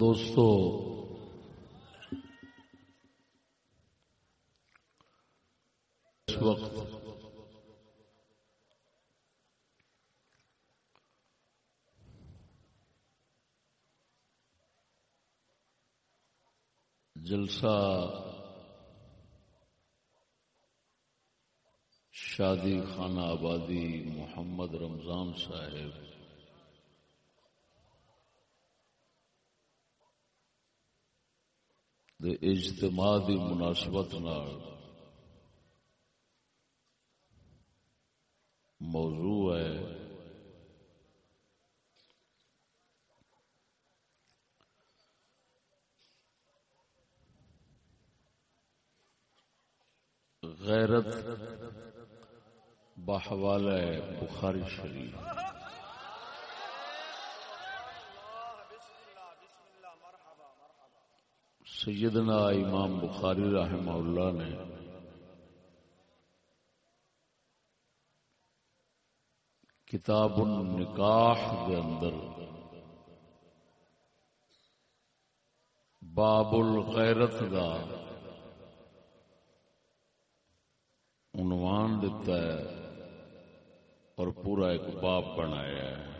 دوستو اس وقت جلسہ شادی خانہ آبادی محمد رمضان صاحب دے اجتماع دی مناسبت نال موضوع ہے۔ غیرت بحوال بخاری شریف۔ سیدنا امام بخاری رحمہ اللہ نے کتاب النکاح کے اندر باب الغیرت کا عنوان دیتا ہے اور پورا ایک باب بنایا ہے۔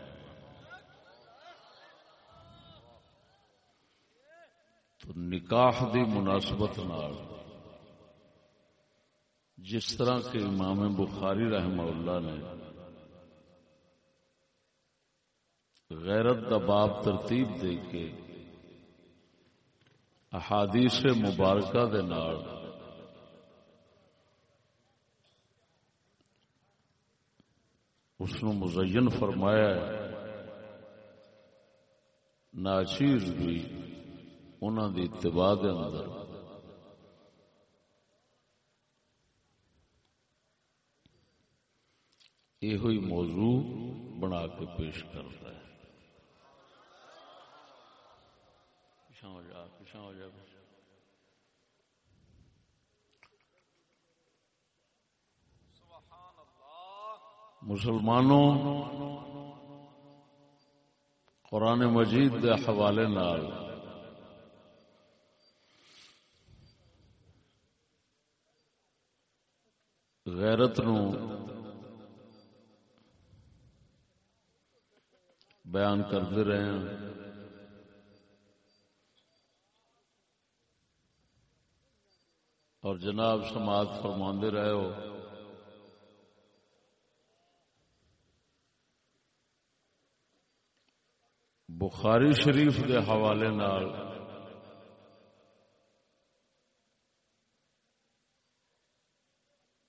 تو نکاح دی مناسبت نال۔ جس طرح کے امام بخاری رحمہ اللہ نے غیرت دا باب ترتیب دے کے احادیث مبارکہ دے نال اس نو مزین فرمایا ہے۔ ناچیز بھی انہوں دی اتباع دے اندر۔ یہ موضوع بنا کے پیش کر رہا ہے۔ پیچھا ہو جا پیچھا ہو جا۔ مسلمانوں قرآن مجید دے حوالے نال غیرت نو بیان کرتے رہے ہیں۔ اور جناب سماعت فرماندے رہے ہو۔ بخاری شریف کے حوالے نال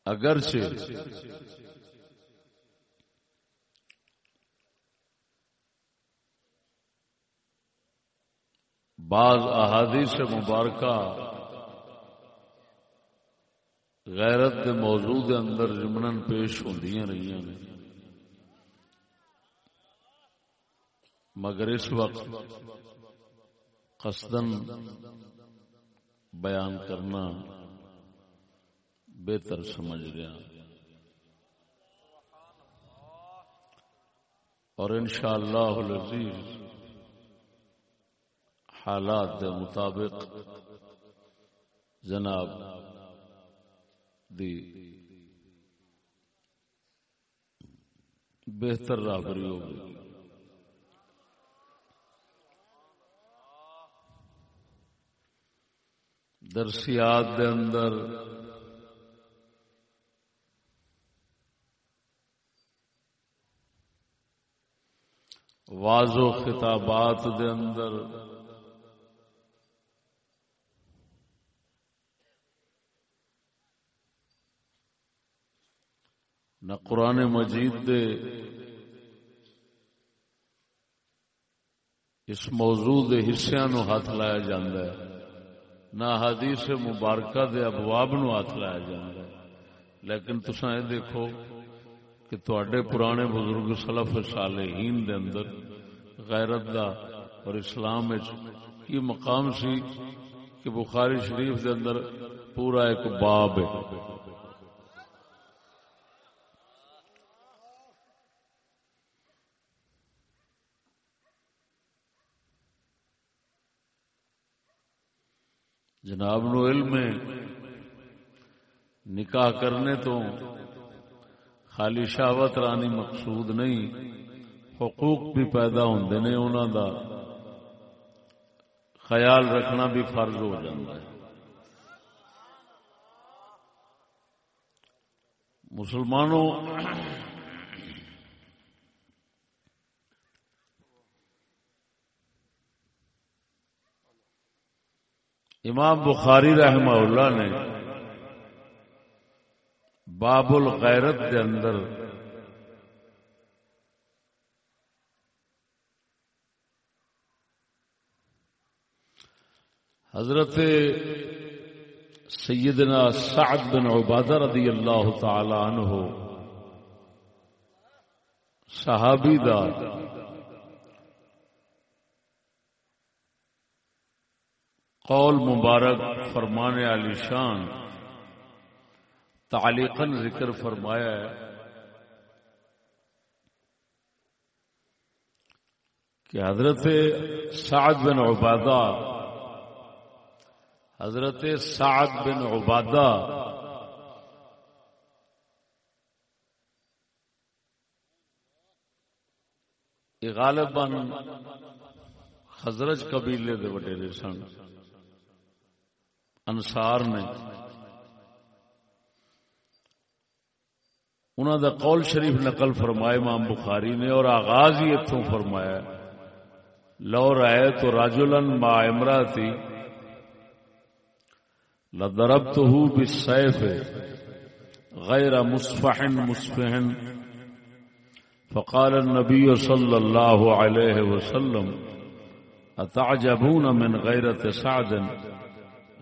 اگرچہ بعض احادیث مبارکہ غیرت کے موضوع کے اندر جمنن پیش ہوندیاں رہی ہیں مگر اس وقت قصدن بیان کرنا بہتر سمجھ گیا۔ اور انشاءاللہ العزیز حالات کے مطابق جناب دی بہتر رابری ہوگی۔ درسیات دے اندر واضح خطابات دے اندر۔ نہ قرآن مجید دے۔ اس موضوع دے حصے نو ہاتھ لایا جاندہ ہے۔ نہ حدیث مبارکہ دے ابواب نو ہاتھ لایا جاندہ ہے۔ لیکن تسا یہ دیکھو۔ کہ تواڈے پرانے بزرگ سلف صالحین دے اندر غیرت دا اور اسلام وچ کی مقام سی کہ بخاری شریف دے اندر پورا ایک باب ہے۔ جناب نو علم نکاح کرنے تو خالی شاوت رانی مقصود نہیں، حقوق بھی پیدا ہوندے نے انہوں دا۔ خیال رکھنا بھی فرض ہو جاتا ہے۔ مسلمانوں، امام بخاری رحمہ اللہ نے باب الغیرت کے اندر۔ حضرت سیدنا سعد بن عبادہ رضی اللہ تعالی عنہ صحابی دار قول مبارک فرمانے علی شان تعلیقاً ذکر فرمایا ہے کہ حضرت سعد بن عبادہ، حضرت سعد بن عبادہ غالباً حضرت قبیلے دے وڈیرے سن، انصار نے انہوں دا قول شریف نقل فرمائے امام بخاری نے اور آغاز ہی اتوں فرمایا لو رائے تو راجولن ما امراتی لضربته بالسيف غير مصفح مصفح۔ فقال النبي صلى الله عليه وسلم أتعجبون من غيرة سعد؟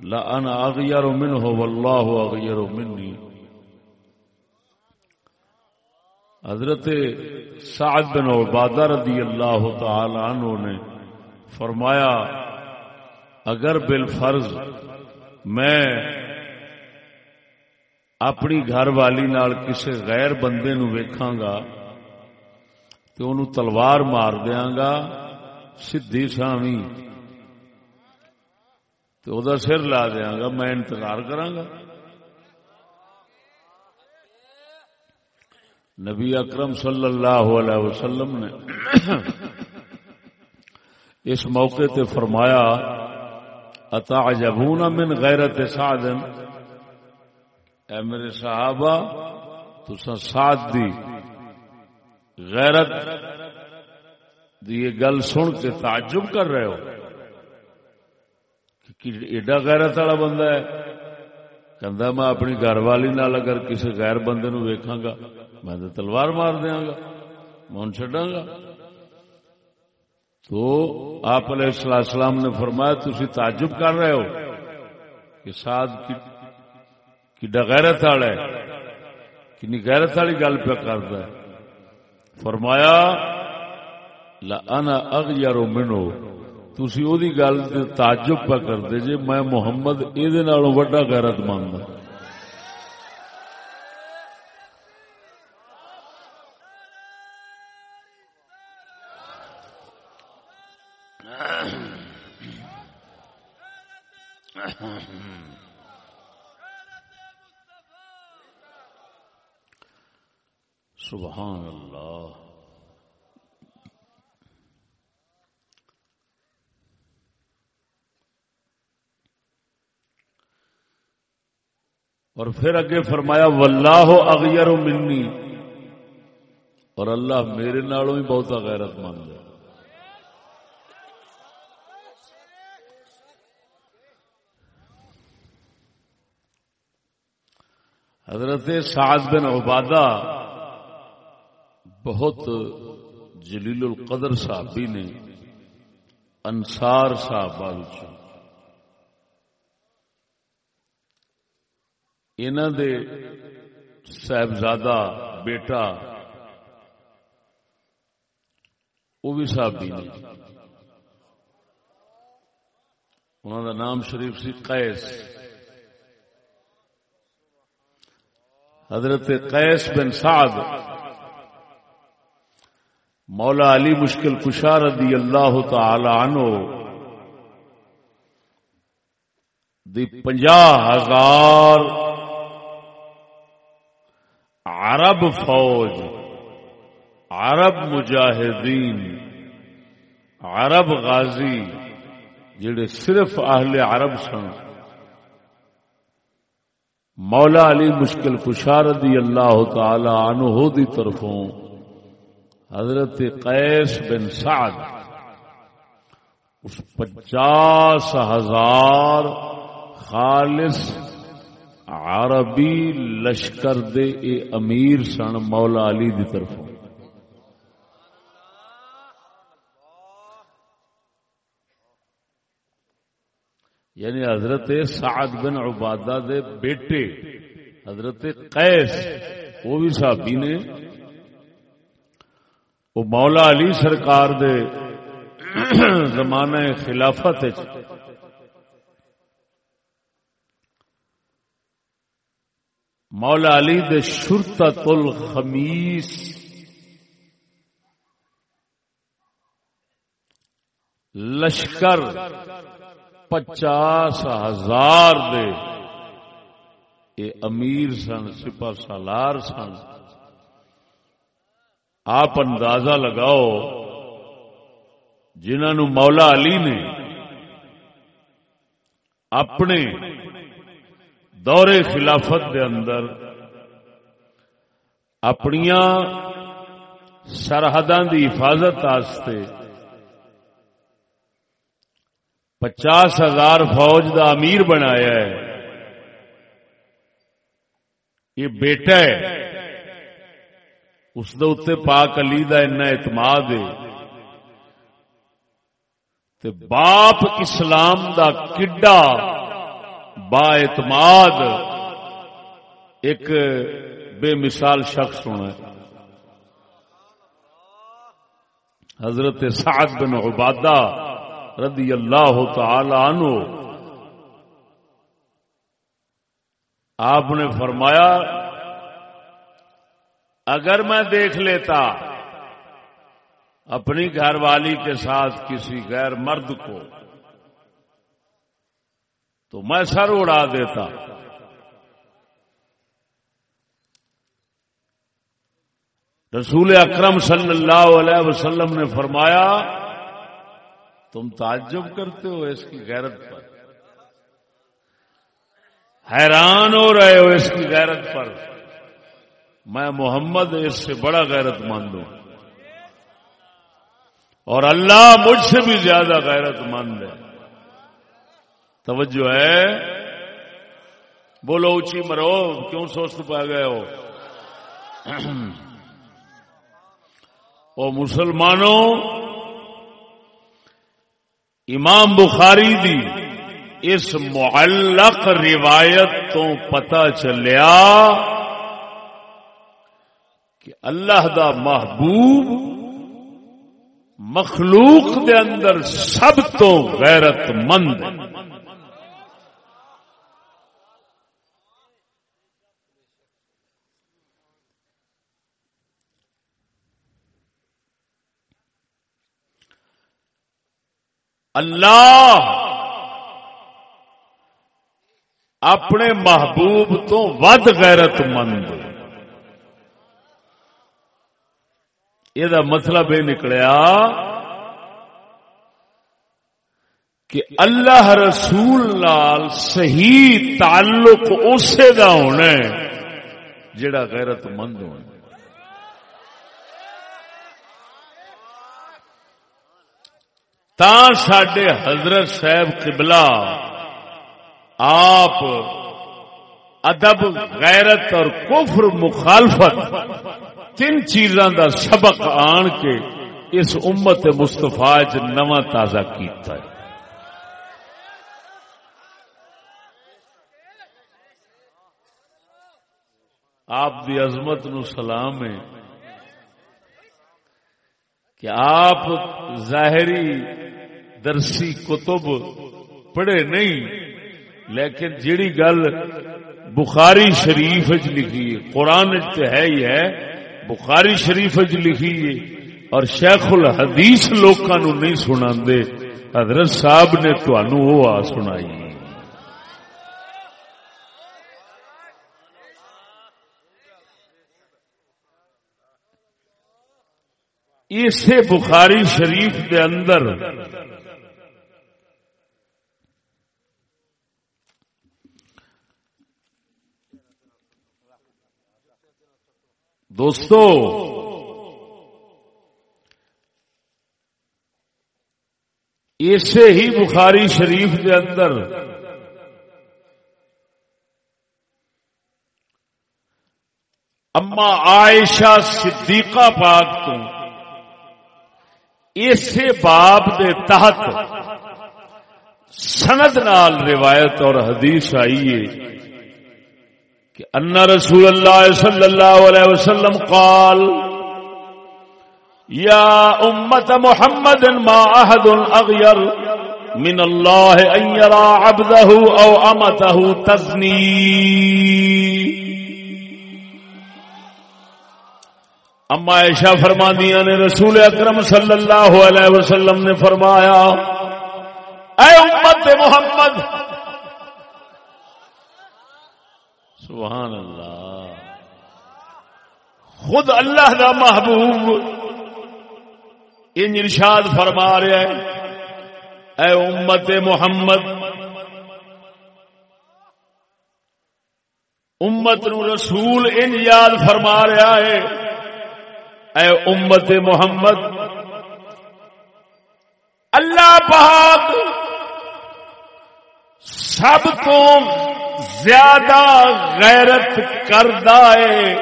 لا انا اغير منه والله اغير مني حضرت سعد بن عبادہ رضی اللہ تعالی عنہ نے فرمایا، اگر بالفرض میں اپنی گھر والی نال کسی غیر بندے نو ویکھاں گا تو انہوں تلوار مار دیاں گا، سدھی سامی تو وہ سر لا دیا گا، میں انتظار کرا گا۔ نبی اکرم صلی اللہ علیہ وسلم نے اس موقع تے فرمایا، اتعجبون من غیرت سعد؟ اے میرے صحابہ تسا سعد دی غیرت دی یہ گل سن کے تعجب کر رہے ہو ایڈا غیرت والا بندہ ہے۔ کہ میں اپنی گھر والی نال اگر کسی غیر بندے نو ویکھاں گا میں تلوار مار دیا گا من گا تو آپ علیہ السلام نے فرمایا تھی تعجب کر رہے ہو کہ ساتھ کڈا غیرت والا ہے کنی غیرت والی گل پہ کرتا ہے فرمایا انا اغیر منو تھی وہ گل تعجب پہ کرتے جی میں محمد یہ وڈا غیرت مند ہاں۔ سبحان اللہ۔ اور پھر اگے فرمایا، واللہ اغیر منی. اور اللہ میرے نالوں ہی بہت غیرت مند ہے۔ حضرت سعد بن عبادہ بہت جلیل القدر صحابی نے انصار صاحب دے صاحبزادہ بیٹا، وہ بھی صحابی نے انہوں کا نام شریف سی قیس۔ حضرت قیس بن سعد۔ مولا علی مشکل کشا رضی اللہ تعالی عنہ دی پنجا ہزار عرب فوج، عرب مجاہدین، عرب غازی، جڑے صرف اہل عرب سن۔ مولا علی مشکل کشاردی اللہ تعالی عنہ دی طرفوں حضرت قیس بن سعد، اس پچاس ہزار خالص عربی لشکر دے اے امیر سن مولا علی دی طرفوں یعنی حضرت سعد بن عبادہ دے بیٹے حضرت قیس، وہ بھی صحابی نے۔ وہ مولا علی سرکار دے زمانہ خلافت مولا علی دے شرطت الخمیس۔ لشکر پچاس ہزار دے۔ اے امیر سن، سپر سالار سن۔ آپ اندازہ لگاؤ جنہوں مولا علی نے اپنے دورے خلافت دے اندر اپنیاں سرحداں دی حفاظت آستے پچاس ہزار فوج دا امیر بنایا ہے۔ یہ بیٹا ہے۔ اس دے پاک علی دا اتنا اعتماد ہے۔ تے باپ اسلام دا کڈا با اعتماد ایک بے مثال شخص ہونا ہے۔ حضرت سعد بن عبادہ رضی اللہ تعالی عنہ، آپ نے فرمایا، اگر میں دیکھ لیتا اپنی گھر والی کے ساتھ کسی غیر مرد کو تو میں سر اڑا دیتا۔ رسول اکرم صلی اللہ علیہ وسلم نے فرمایا، تم تعجب کرتے ہو اس کی غیرت پر۔ حیران ہو رہے ہو اس کی غیرت پر۔ میں محمد اس سے بڑا غیرت مند ہوں۔ اور اللہ مجھ سے بھی زیادہ غیرت مند ہے۔ توجہ ہے؟ بولو اونچی مرو، کیوں سوچ پا گئے ہو؟ او مسلمانوں، امام بخاری دی اس معلق روایت تو پتا چلیا کہ اللہ دا محبوب مخلوق دے اندر سب تو غیرت مند اللہ اپنے محبوب تو ود غیرت مند۔ یہ مطلب یہ نکلیا کہ اللہ رسول لال صحیح تعلق اسے کا ہونا جڑا غیرت مند ہونا۔ سڈے حضرت صاحب قبلہ آپ ادب، غیرت اور کفر مخالفت تین چیزاں دا سبق آن کے اس امت مستفا چ نواں تازہ کیتا ہے۔ آپ دی عظمت نو سلام ہے کہ آپ ظاہری درسی کتب پڑھے نہیں، لیکن جیڑی گل بخاری شریف لکھی ہے، قرآن تو ہے ہی ہے، بخاری شریف لکھی ہے، اور شیخ الحدیث لوکاں نو نہیں سنا دے حضرت صاحب نے تنوع وہ آ سنائی۔ اسے بخاری شریف دے اندر دوستو، اسے ہی بخاری شریف کے اندر اما عائشہ صدیقہ پاک تو اسے باب دے تحت سند نال روایت اور حدیث آئی ہے۔ کہ ان رسول اللہ صلی اللہ علیہ وسلم قال، یا امت محمد ما احد اغیر من اللہ ان یرا عبدہ او امتہ تزنی۔ اما عائشہ فرماندیاں نے رسول اکرم صلی اللہ علیہ وسلم نے فرمایا، اے امت محمد سبحان اللہ۔ خود اللہ دا محبوب ان ارشاد فرما رہا ہے اے امت محمد، امت نو رسول ان یاد فرما رہا ہے۔ اے امت محمد، اللہ پاک سب تو زیادہ غیرت کردہ ہے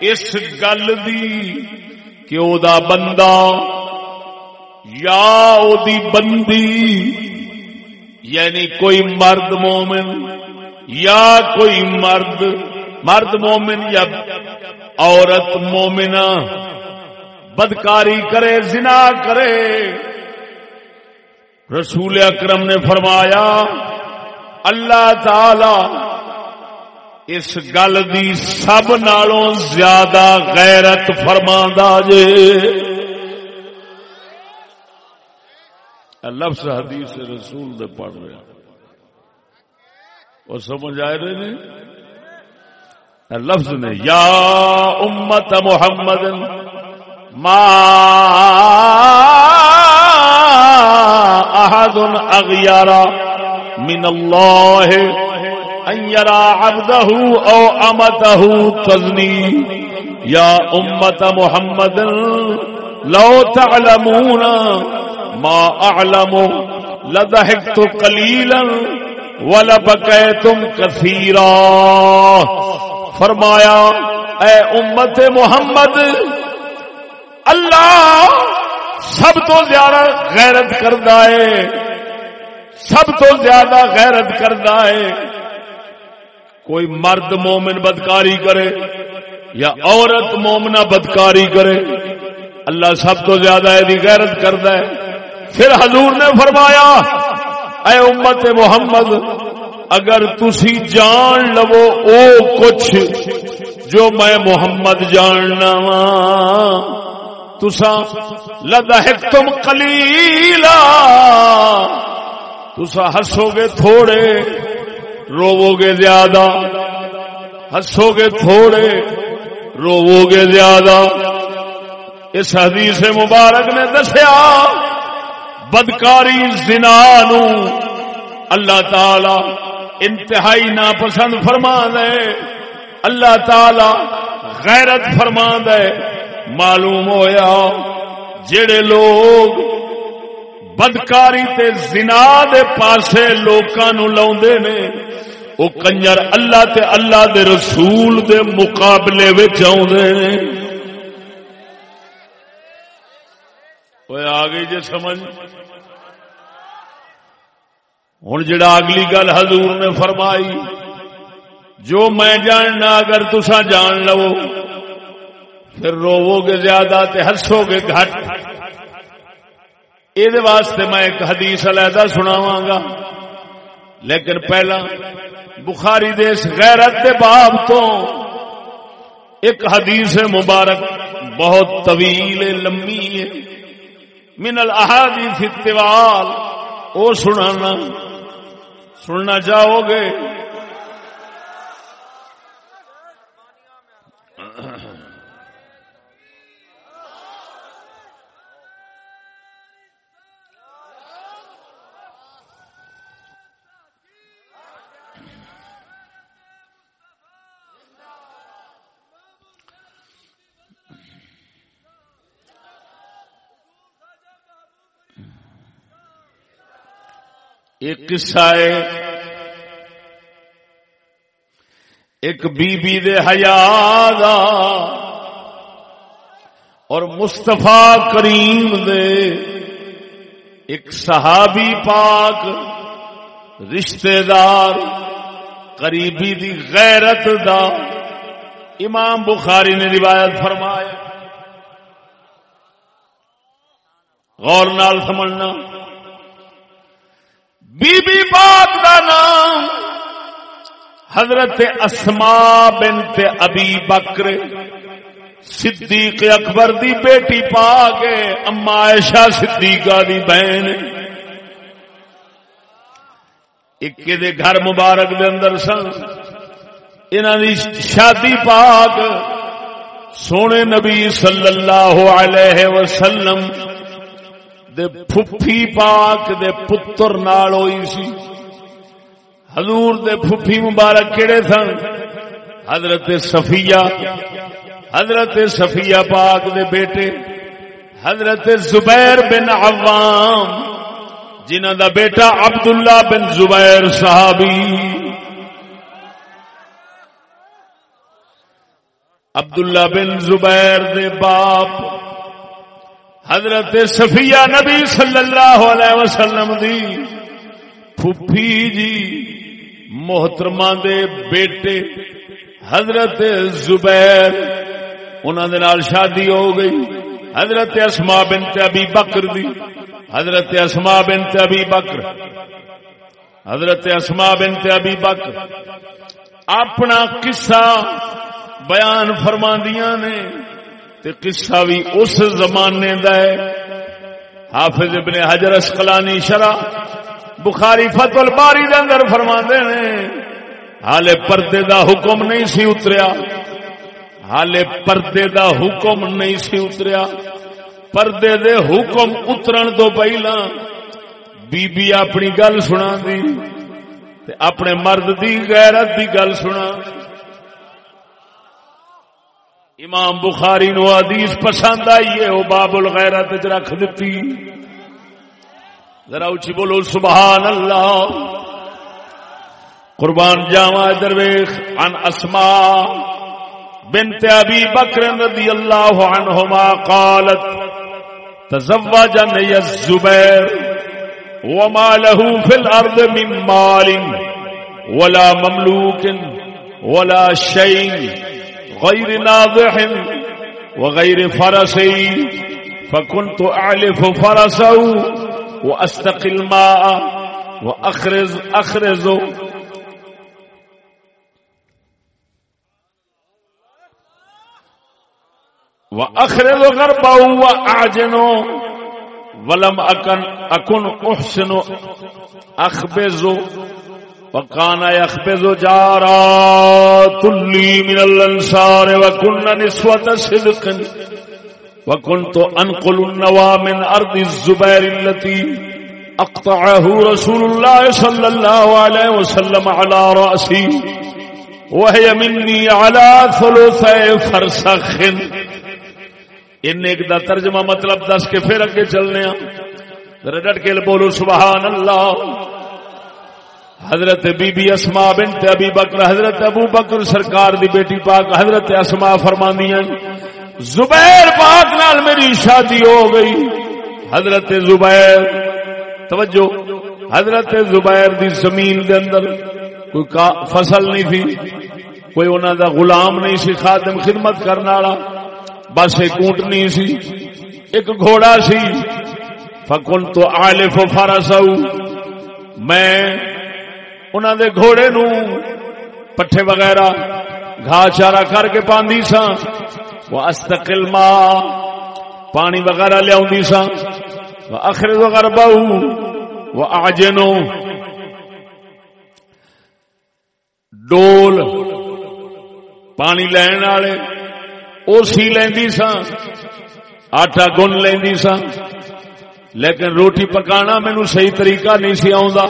اس گل دی کہ او دا بندہ یا او دی بندی یعنی کوئی مرد مومن یا کوئی مرد مرد مومن یا عورت مومنا بدکاری کرے، زنا کرے۔ رسول اکرم نے فرمایا اللہ تعالی اس گل دی سب نالوں زیادہ غیرت فرما جے۔ لفظ حدیث رسول دے پڑھ رہا وہ سمجھ آئے رہے نے لفظ نے، یا امت محمد، ما احد اغیارا۔ من الله ان يرى عبده او امته تزني يا امه محمد لو تعلمون ما اعلم لضحكت قليلا ولبكيتم كثيرا فرمایا، اے امت محمد، اللہ سب تو زیادہ غیرت کرتا ہے۔ سب تو زیادہ غیرت کرتا ہے۔ کوئی مرد مومن بدکاری کرے یا عورت مومنا بدکاری کرے، اللہ سب تو زیادہ یہ غیرت کرتا ہے۔ پھر حضور نے فرمایا، اے امت محمد، اگر تسی جان لو او کچھ جو میں محمد جاننا ہاں، وا تسا لدہ تم کلیلا تسا ہسو گے تھوڑے روو گے زیادہ۔ ہسو گے تھوڑے روو گے زیادہ۔ اس حدیث مبارک نے دسیا، بدکاری، زنا نو اللہ تعالی انتہائی ناپسند فرما دے اللہ تعالی غیرت فرما دے معلوم ہویا، جڑے لوگ بدکاری تے زنا دے پاسے لوکاں نو لاوندے نے، او کنجر اللہ تے اللہ دے رسول دے مقابلے وچ آوندے نے۔ اوے آ گئی جے سمجھ۔ ہن جڑا اگلی گل حضور نے فرمائی، جو میں جاننا اگر تسا جان لو، پھر روو گے زیادہ تے ہسو گے گھٹ۔ یہ واسطے میں ایک حدیث علیحدہ سناوا گا۔ لیکن پہلا، بخاری دیس غیرت دے باب تو ایک حدیث مبارک بہت طویل لمبی ہے۔ من الاحادیث اتوال او سنانا۔ سننا چاہو گے؟ ایک قصہ ہے۔ ایک بی بی دے حیا اور مستفا کریم دے۔ ایک صحابی پاک رشتے دار، قریبی دی غیرت دا۔ امام بخاری نے روایت فرمایا۔ غور نال سمجھنا۔ بی بی پاک دا نام حضرت اسما بنت ابی بکر، صدیق اکبر دی بیٹی پاک اما عائشہ صدیقہ دی بہن۔ ایک دے گھر مبارک دے اندر سن۔ انہوں دی شادی پاک سونے نبی صلی اللہ علیہ وسلم دے پھپھی پاک دے پتر نال ہوئی سی۔ حضور دے پھپھی مبارک کیڑے سن؟ حضرت صفیہ حضرت صفیہ پاک دے بیٹے، حضرت زبیر بن عوام جنہ دا بیٹا عبداللہ بن زبیر صحابی۔ عبداللہ بن زبیر دے باپ حضرت صفیہ نبی صلی اللہ علیہ وسلم دی پھپھی جی محترمہ دے بیٹے، حضرت زبیر انہوں دے نال شادی ہو گئی۔ حضرت اسما بنت ابی بکر دی۔ حضرت اسما بنت ابی بکر۔ حضرت اسما بنت ابی بکر۔ اپنا قصہ بیان فرماندیاں نے۔ تے قصہ بھی اس زمانے دا ہے۔ حافظ ابن حجر اسقلانی شرح بخاری فت الباری دے اندر فرماندے نے، حالے پردے دا حکم نہیں سی اتریا۔ حالے پردے دا حکم نہیں سی اتریا۔ پردے دے حکم اترن تو پہلا۔ بی بی اپنی گل سنا دی، تے اپنے مرد دی غیرت دی گل سنا۔ امام بخاری نو حدیث پسند آئی ہے وہ باب الغیرت رکھ دیتی ذرا اچھی بولو، سبحان اللہ۔ قربان جاوا درویش ان اسما بنت ابی بکر رضی اللہ عنہما قالت، تزوج نی الزبیر، وما له في الارض من مال ولا مملوك ولا شيء غير ناضح وغير فرسي فكنت أعلف فرسه وأستقي الماء وأخرز أخرز وأخرز غربه وأعجنه ولم أكن أكن أحسن أخبزه وكان يخبز جارات لي من الانصار وكن نسوة صدق. وكنت انقل النوى من ارض الزبير التي اقطعه رسول الله صلى الله عليه وسلم على رأسي. وهي مني على ثلثي فرسخ. ان ایک دا ترجمہ مطلب دس کے پھر اگے چلنے ذرا ڈٹ کے بولو سبحان اللہ. حضرت بی بی اسما بنت ابی بکر، حضرت ابو بکر سرکار دی بیٹی پاک، حضرت اسما فرماندیاں، زبیر پاک نال میری شادی ہو گئی۔ حضرت زبیر، توجہ، حضرت زبیر دی زمین دے اندر کوئی فصل نہیں تھی، کوئی انہوں دا غلام نہیں سی، خادم خدمت کرنے والا، بس ایک اونٹ نہیں سی، ایک گھوڑا سی۔ فکن تو آلف فرسو میں انہوں دے گھوڑے نو پٹھے وغیرہ گھا چارا کر کے پاندی سا وہ استقل ماں پانی وغیرہ لیا سا اخر وغیرہ بہو وہ آجنو ڈول پانی لین والے وہ سی لینی سا آٹا گن لینی سا لیکن روٹی پکانا مینو صحیح طریقہ نہیں سی آ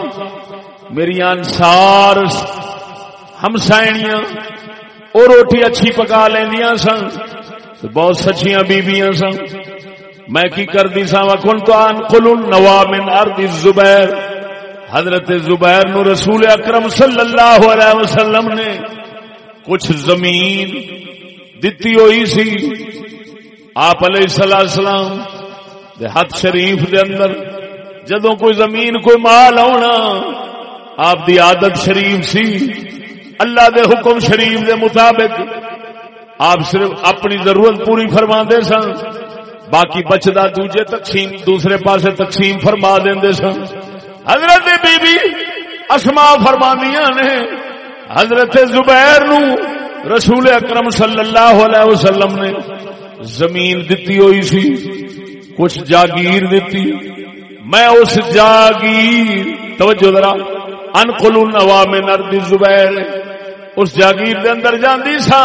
میری انسار ہمسائنیاں وہ روٹی اچھی پکا لیندیاں سن بہت سچیاں بیبیاں سن۔ میں کی کردی سا وکن تو ان کل نوا من ارد زبیر حضرت زبیر نو رسول اکرم صلی اللہ علیہ وسلم نے کچھ زمین دتی ہوئی سی۔ آپ علیہ السلام دے ہاتھ شریف دے اندر جدوں کوئی زمین کوئی مال آنا آپ دی عادت شریف سی، اللہ دے حکم شریف دے مطابق آپ صرف اپنی ضرورت پوری فرما دے سن، باقی بچتا دوجے تقسیم، دوسرے پاسے تقسیم فرما دے سن۔ حضرت بی بی اسما فرمانیاں نے حضرت زبیر نو رسول اکرم صلی اللہ علیہ وسلم نے زمین دتی ہوئی سی، کچھ جاگیر دیتی میں اس جاگیر، توجہ ذرا۔ انقل النوام نرد زبیر. اس جاگیر دے اندر جاندی سا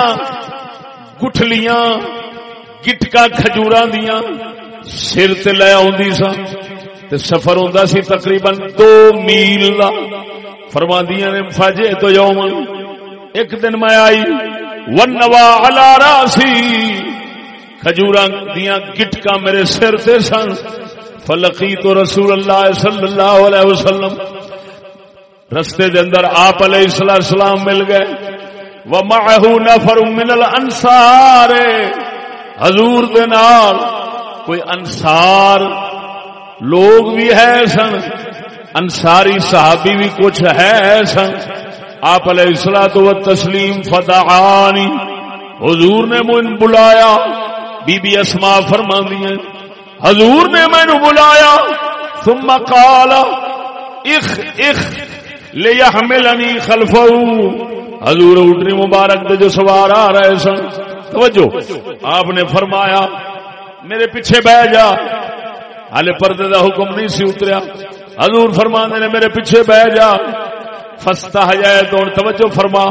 گٹھلیاں، گٹکا کھجوراں دیاں سر تے لے آوندی سا تے سفر ہوندا سی تقریباً دو میل دا. فرماندیاں نے فاجے تو یوم، ایک دن میں آئی. ونوا علی راسی. کھجوراں دیاں گٹکا میرے سر تے سن. فلقی تو رسول اللہ صلی اللہ علیہ وسلم. رستے دے اندر آپ علیہ السلام مل گئے۔ ومعه نفر من الانصار۔ حضور دے نال کوئی انصار لوگ بھی ہے سن، انصاری صحابی بھی کچھ ہے سن۔ آپ علیہ السلام و تسلیم فتحانی حضور نے مجھے بلایا۔ بی بی اسما فرما دی حضور نے مینو بلایا۔ ثم قال، اخ اخ لیحملنی خلفہ حضور اٹھنی مبارک دے جو سوار آ رہے سن. توجہ. آپ نے فرمایا، میرے پیچھے بہ جا. ہالے پردے دا حکم نہیں سی اتریا. حضور فرما نے، میرے پیچھے بہ جا. فستا ہے تو توجہ فرما.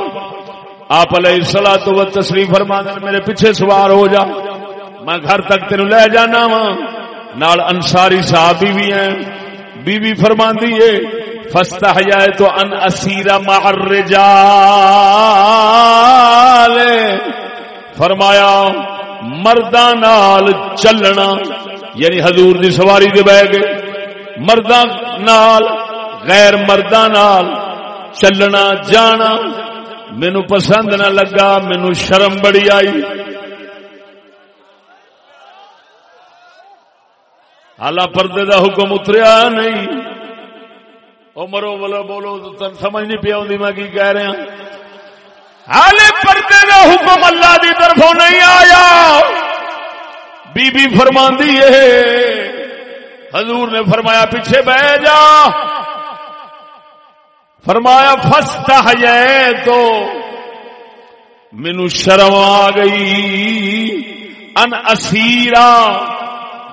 آپ علیہ السلام تو تشریف فرما نے، میرے پیچھے سوار ہو جا. میں گھر تک تین لے جانا وا. نال انصاری صحابی بھی ہیں. بی بی فرما دیے فستا ہے تو ان اسیرا مار فرمایا مردہ نال چلنا یعنی حضور دی سواری دے بہ گئے. مردہ نال غیر مردہ نال چلنا، جانا. مینو پسند نہ لگا، مینو شرم بڑی آئی. حالا پردے دا حکم اتریا نہیں. او مرو بولو بولو سمجھ نہیں پیا میں کی کہہ رہا حالے پردے دا حکم اللہ دی طرفوں نہیں آیا۔ بی بی فرما ہے، حضور نے فرمایا پیچھے بہ جا۔ فرمایا فستا ہے تو مینو شرم آ گئی۔ ان اسیرا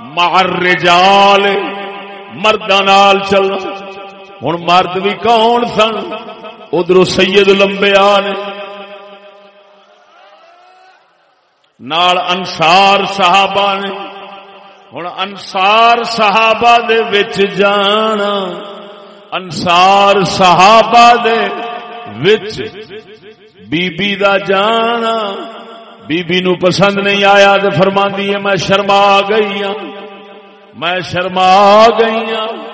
مار رجال مرد نال چل ہوں مرد بھی کون سن؟ ادھر سید لمبے نال انسار صحابہ نے۔ ہوں انسار صحابہ دے وچ جانا۔ انسار صحابہ دے وچ بی بی دا جانا۔ بی بی نو پسند نہیں آیا تو فرما ہے، میں شرما گئی ہوں میں شرما گئی ہوں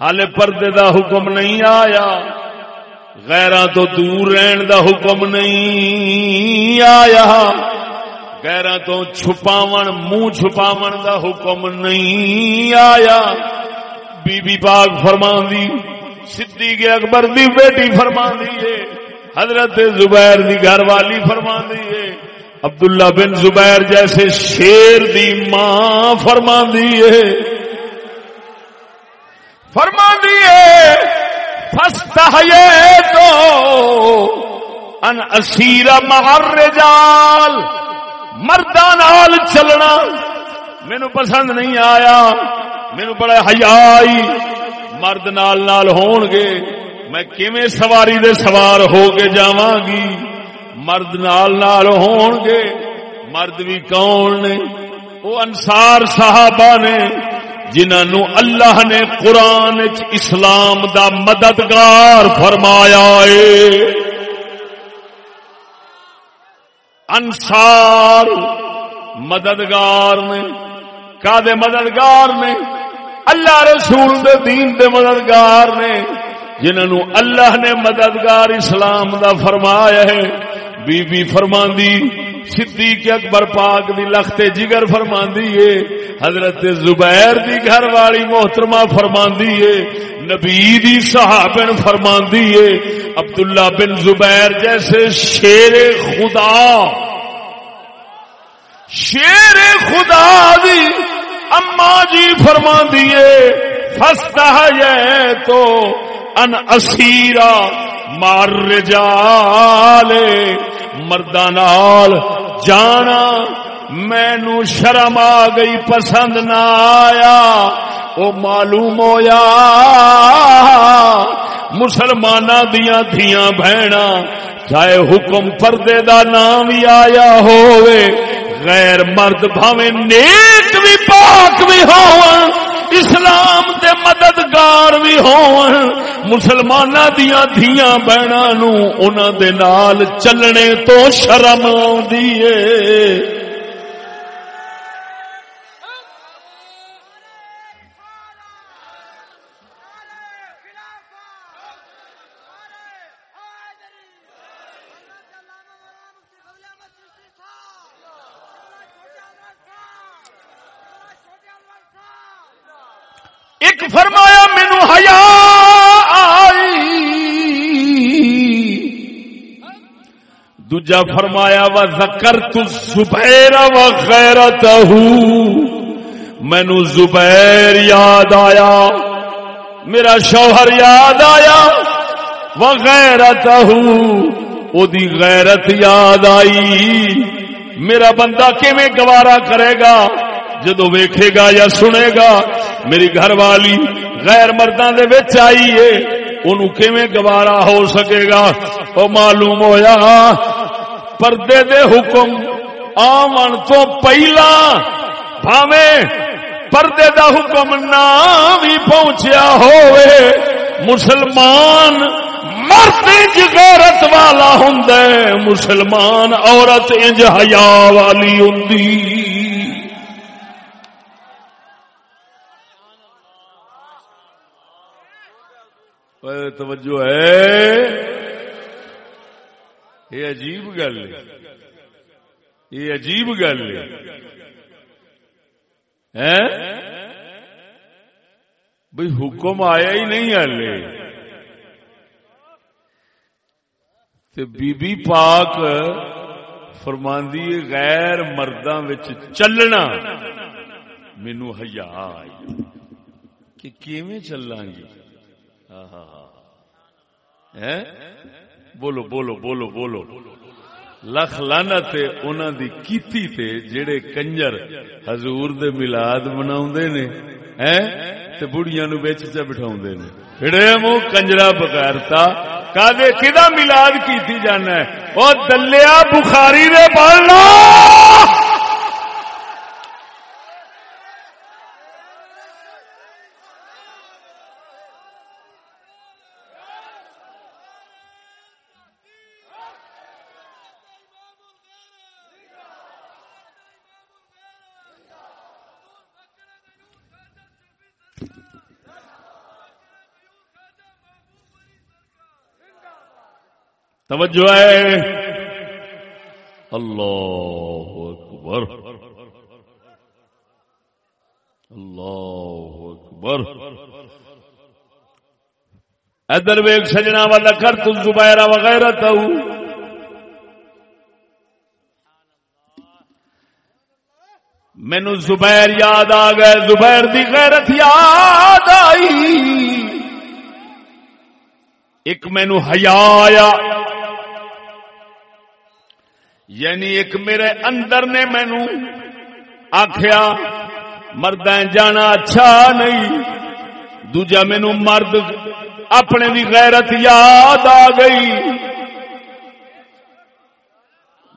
ہال پردے دا حکم نہیں آیا۔ غیران تو دور رہن دا حکم نہیں آیا۔ غیران تو چھپاون، منہ چھپاون دا حکم نہیں آیا۔ بی بی پاک فرما دی سدھی کے اکبر دی بیٹی فرما دی ہے۔ حضرت زبیر دی گھر والی فرما دی ہے۔ عبداللہ بن زبیر جیسے شیر دی ماں فرما دی ہے۔ فرما دی ہے فستا تو ان اسیر مہر رجال مردان چلنا۔ مینو پسند نہیں آیا مینو بڑا ہیائی مرد نال نال ہون گے۔ میں کیویں سواری دے سوار ہو کے جاواں گی؟ مرد نال نال ہون گے۔ مرد بھی کون نے؟ وہ انصار صحابہ نے۔ جنہوں اللہ نے قرآن اسلام دا مددگار فرمایا ہے۔ انصار مددگار نے کا مددگار نے، اللہ رسول دے دین دے مددگار نے، جنہوں اللہ نے مددگار اسلام دا فرمایا ہے۔ بی بی فرماندی صدیق اکبر پاک دی لخت جگر فرماندی ہے حضرت زبیر دی گھر والی محترمہ فرماندی ہے نبی دی صحابن فرماندی ہے عبداللہ بن زبیر جیسے شیر خدا۔ شیر خدا دی اما جی فرما دیے فستا ہے تو ان اسیرا مار رجال مردانال جانا مینو شرم آ گئی، پسند نہ آیا۔ وہ معلوم ہویا مسلمان دیا دیا بہن چاہے حکم پردے دا نام ہی آیا ہوئے غیر مرد بھاوے نیک بھی پاک بھی ہون اسلام دے مددگار بھی ہون۔ مسلمان دیا دیا بہن نال چلنے تو شرم آ ایک فرمایا مینو ہیا دوجا فرمایا و زکر تبیر و غیرت مینو زبیر یاد آیا، میرا شوہر یاد آیا و غیرت دی غیرت یاد آئی۔ میرا بندہ کیویں گوارا کرے گا؟ جدو ویکھے گا یا سنے گا، میری گھر والی غیر مردوں کے آئیے ان گوارا ہو سکے گا؟ وہ معلوم ہویا۔ پردے دے حکم آمن تو پہلا بھاوے پردے دا حکم نہ بھی پہنچیا ہوئے مسلمان مرد انج غیرت والا ہوں مسلمان عورت انج حیا والی ہوں توجہ ہے۔ یہ عجیب گل یہ عجیب گل ہے۔ بھائی حکم آیا ہی نہیں ہلے۔ بی بی پاک فرماندی غیر مردوں چلنا۔ مینو ہزار کہ کیویں چلاں گی؟ بولو بولو بولو بولو. لکھ لانا تے انہاں دی کیتی تے جڑے کنجر حضور دے ملاد مناوندے نے ہیں تے بڑیاں نو وچ چ بٹھاوندے نے۔ پھڑے مو کنجرا بغیرتا کدے کدا ملاد کیتی جانا ہے؟ او دلیا بخاری دے پڑھنا! توجہ ہے۔ اللہ اکبر۔ اللہ اکبر۔ ادر ویگ سجنا والا کر تم زبیرہ وغیرہ تو۔ مینو زبیر یاد آ گئے، زبیر دی غیرت یاد آئی۔ ایک مینو ہیا آیا۔ یعنی ایک میرے اندر نے مینو آخیا مرد جانا اچھا نہیں، دوجا مینو مرد اپنے بھی غیرت یاد آ گئی۔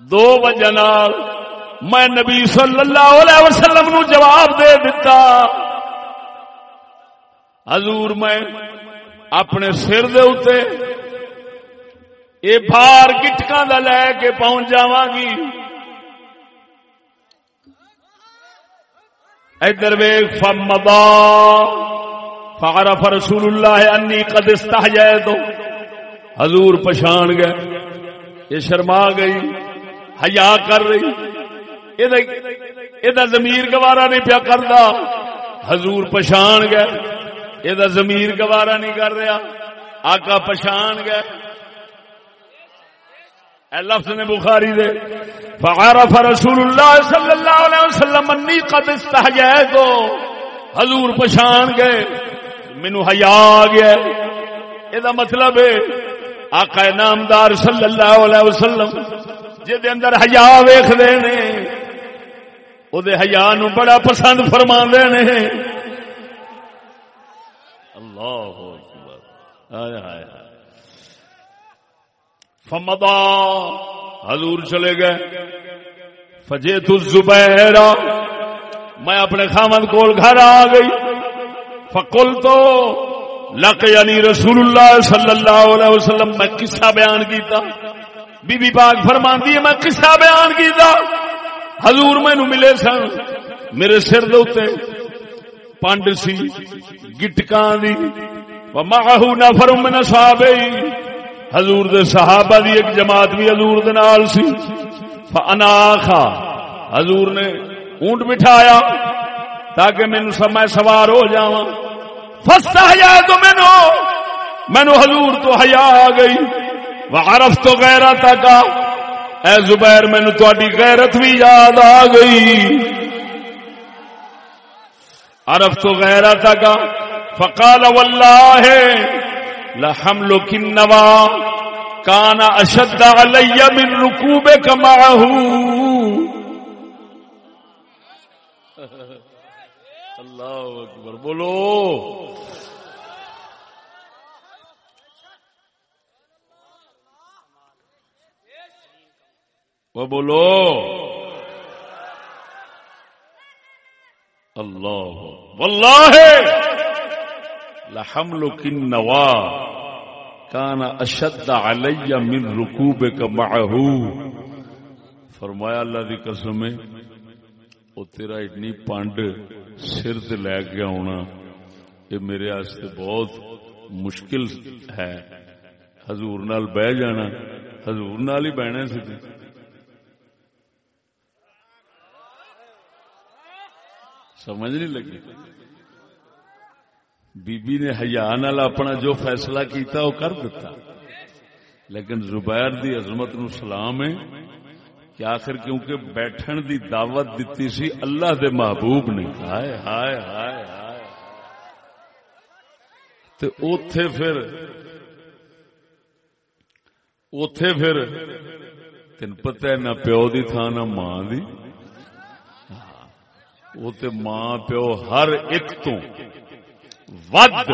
دو وجہ میں نبی صلی اللہ علیہ وسلم نو جواب دے دیتا حضور میں اپنے سر دے یہ بار گٹکا دا لے کے پہنچ جا گی۔ ادھر ویگ فمدا فعرف رسول اللہ انی قد استحجائے تو حضور پچھان گئے، یہ شرما گئی، حیا کر رہی۔ یہ زمیر گوارا نہیں پیا کرتا حضور پچھان گئے، یہ زمیر گوارا نہیں کر رہا۔ آقا پچھان گئے لفظ نے بخاری دے۔ فعرف رسول اللہ صلی اللہ علیہ وسلم انی قد استحجائے تو حضور پچھان گئے مینو حیا آ گیا۔ یہ مطلب ہے، آقا نامدار صلی اللہ علیہ وسلم جہد اندر ہیا ویخ دے وہ ہیا نو بڑا پسند فرما دے اللہ فمدا حضور چلے گئے. فجے تو زبیرا میں اپنے خامد کول گھر آ گئی. فکل تو لک یعنی رسول اللہ صلی اللہ علیہ وسلم، میں قصہ بیان کیتا. بی بی پاک فرماندی ہے، میں قصہ بیان کیتا. حضور مینو ملے سن. میرے سر دے پانڈ سی، گٹکاں دی. ومعه نفر من اصحابہ حضور دے صحابہ دی ایک جماعت بھی حضور دے نال سی۔ فاناخا حضور نے اونٹ بٹھایا تاکہ مینوں سمے سوار ہو جاواں۔ فستا ہیا تو مینو مینو حضور تو حیا آ گئی۔ وعرف تو غیرت کا اے زبیر مینو تاری غیرت بھی یاد آ گئی۔ عرف تو غیرت کا فقال واللہ لحمل کنوا کان اشد علی من رکوبک معه. اللہ اکبر بولو. وہ بولو. اللہ واللہ لحمل النوا کان اشد علی من رکوبک معه. فرمایا اللہ دی قسم ہے، او تیرا اتنی پانڈ سر تے لے کے آنا یہ میرے واسطے بہت مشکل ہے۔ حضور نال بہ جانا، حضور نال ہی بہنا سی سمجھ نہیں لگی؟ بی نے حیا نال اپنا جو فیصلہ کیتا وہ کر دیتا لیکن زبیر دی عظمت نو سلام ہے کہ آخر کیونکہ بیٹھن دی دعوت دیتی سی، اللہ دے محبوب نے۔ ہائے ہائے ہائے ہائے۔ تو اوتھے پھر اوتھے پھر تین پتہ نہ پیو دی تھا نہ ماں دی۔ ہاں، وہ تے ماں پیو ہر ایک تو۔ ود.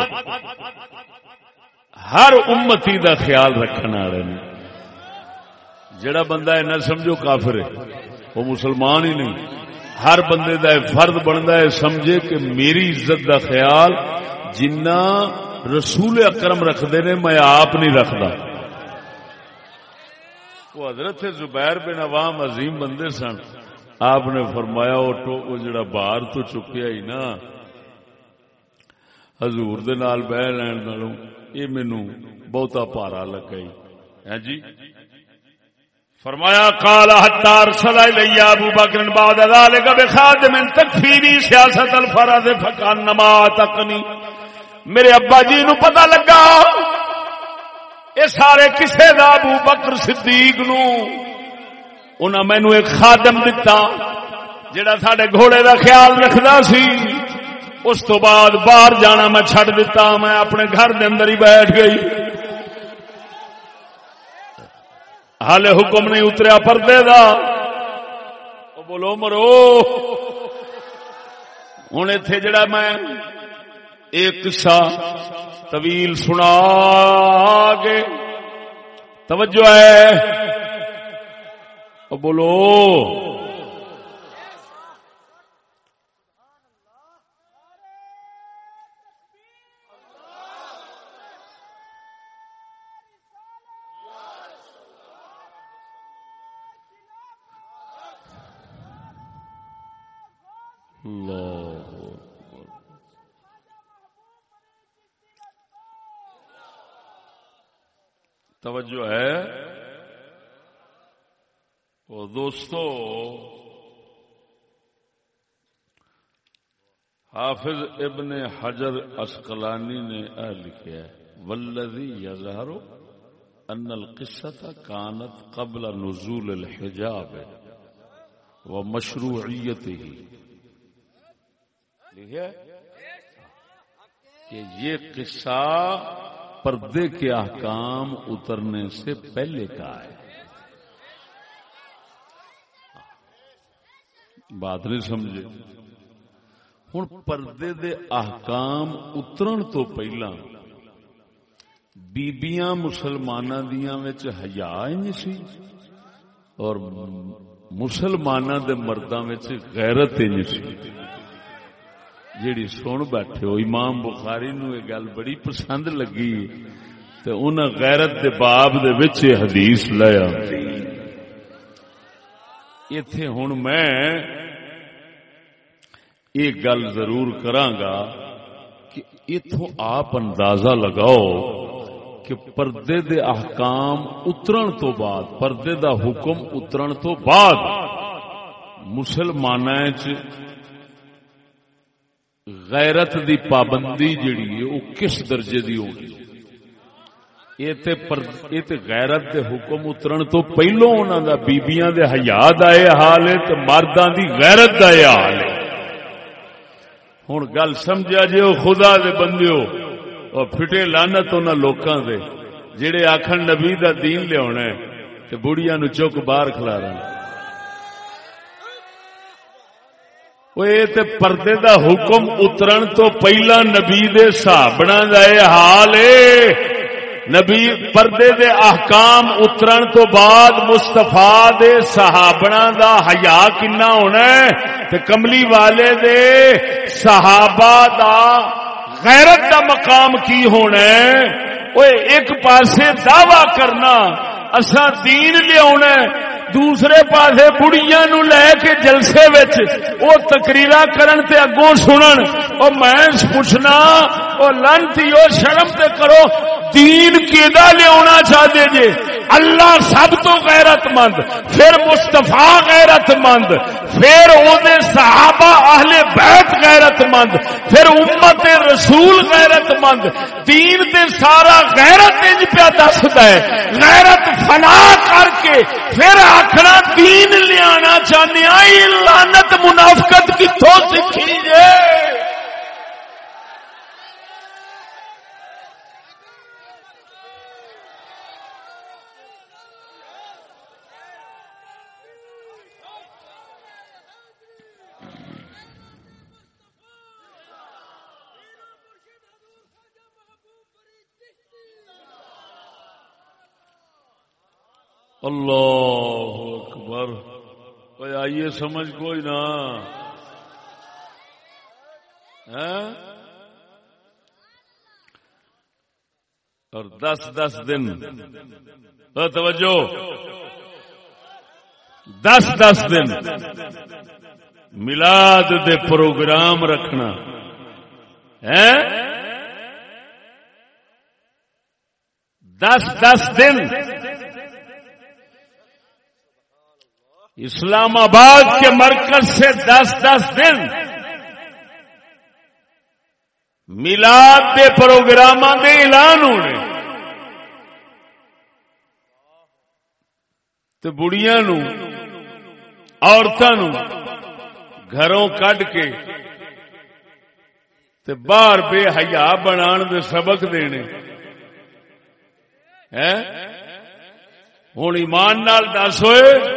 ہر امتی دا خیال رکھنے والے نے۔ جڑا بندہ ہے نہ سمجھو کافر ہے، وہ مسلمان ہی نہیں۔ ہر بندے دا فرد بنتا ہے، سمجھے کہ میری عزت دا خیال جنہ رسول اکرم رکھتے نے میں آپ نہیں رکھتا۔ وہ حضرت زبیر بن عوام عظیم بندے سن۔ آپ نے فرمایا وہ جڑا باہر تو چکیا ہی نا۔ ہزور بہ لین نالوں یہ مینو بہتا پارا لگا ہے ہاں جی۔ فرمایا کالا ہتار سلا لیا ابو بکر بعد ذلك بخادم تکفیری سیاست الفرد، فکان نما تکنی میرے ابا جی نو پتہ لگا، اے سارے کسے دا ابو بکر صدیق نو۔ انہاں مینو ایک خادم دتا جڑا ساڈے گھوڑے دا خیال رکھدا سی۔ اس تو بعد باہر جانا میں چھڈ دتا میں اپنے گھر دے اندر ہی بیٹھ گئی۔ حال حکم نہیں اتریا پردے دا۔ بولو، مرو۔ ہوں اتے جڑا میں ایک سا طویل سنا کے توجہ ہے۔ بولو اللہ توجہ ہے وہ دوستو، حافظ ابن حجر اسقلانی نے اے لکھا ہے، والذی یظہر ان القصة کانت قبل نزول الحجاب و مشروعیته لکھا کہ یہ قصہ پردے کے احکام اترنے سے پہلے کا ہے۔ بات نہیں سمجھے۔ ہوں پردے دے احکام اترن تو پہلا۔ بیبیاں مسلمانوں دیا ہیا سی۔ اور مسلمانوں دے مردوں غیرت سی۔ جیڑی سن بیٹھے ہو، امام بخاری نو یہ گل بڑی پسند لگی تے انہاں غیرت دے باب دے وچ حدیث لیا ایتھے ہن میں یہ گل ضرور کراں گا کہ ایتھوں آپ اندازہ لگاؤ کہ پردے دے احکام اترن تو بعد، پردے دا حکم اترن تو بعد مسلمانوں غیرت دی پابندی جڑی ہے، وہ کس درجے دی ہوگی یہ تے پر، یہ غیرت دے حکم اترن تو پہلو انہاں دا بیبییاں دے حیا دا اے حال ہے تے مرداں دی غیرت دا اے حال ہے۔ ہن گل سمجھا جے او خدا دے بندیو، او پھٹے لعنت انہاں لوکاں دے، جڑے آکھن نبی دا دین لیاونا ہے، تے بڑیاں نو چوک باہر کھلارن پردے دا حکم اترن تو پہلا نبی دے صحابنا دا اے حال ہے نبی پردے دے احکام اترن تو بعد مستفا دے صحابنا دا حیا کنا ہونا ہے تے کملی والے دے صحابہ دا غیرت دا مقام کی ہونا ہے وہ ایک پاسے دعوی کرنا اسا دین لیا دوسرے پاسے بڑیاں نو لے کے جلسے وچ او تقریرا کرن تے اگوں سنن، او میں پوچھنا، او لانتی، او شرم تے کرو، دین کیدا لیا چاہتے جے؟ اللہ سب تو غیرت مند پھر مصطفی غیرت مند پھر اودے صحابہ اہل بیت غیرت مند، پھر امت رسول غیرت مند، دین تے سارا غیرت انج پیا دستا ہے۔ غیرت فنا کر کے پھر آخنا دین لیا چاہنے لانت منافقت کتوں سیکھی جائے اللہ اکبر۔ کوئی آئیے سمجھ کوئی نہ۔ ہاں؟ اور دس دس دن۔ توجہ۔ دس دس دن۔ ملاد دے پروگرام رکھنا۔ ہے دس دس دن۔ اسلام آباد کے مرکز سے دس دس دن ملاد کے پروگرام کے اعلان ہونے۔ تو بڑیاں نو عورتوں گھروں کڈ کے تے باہر بے حیا بنا دے سبق دینے۔ ہوں ایمان نال دس ہوئے۔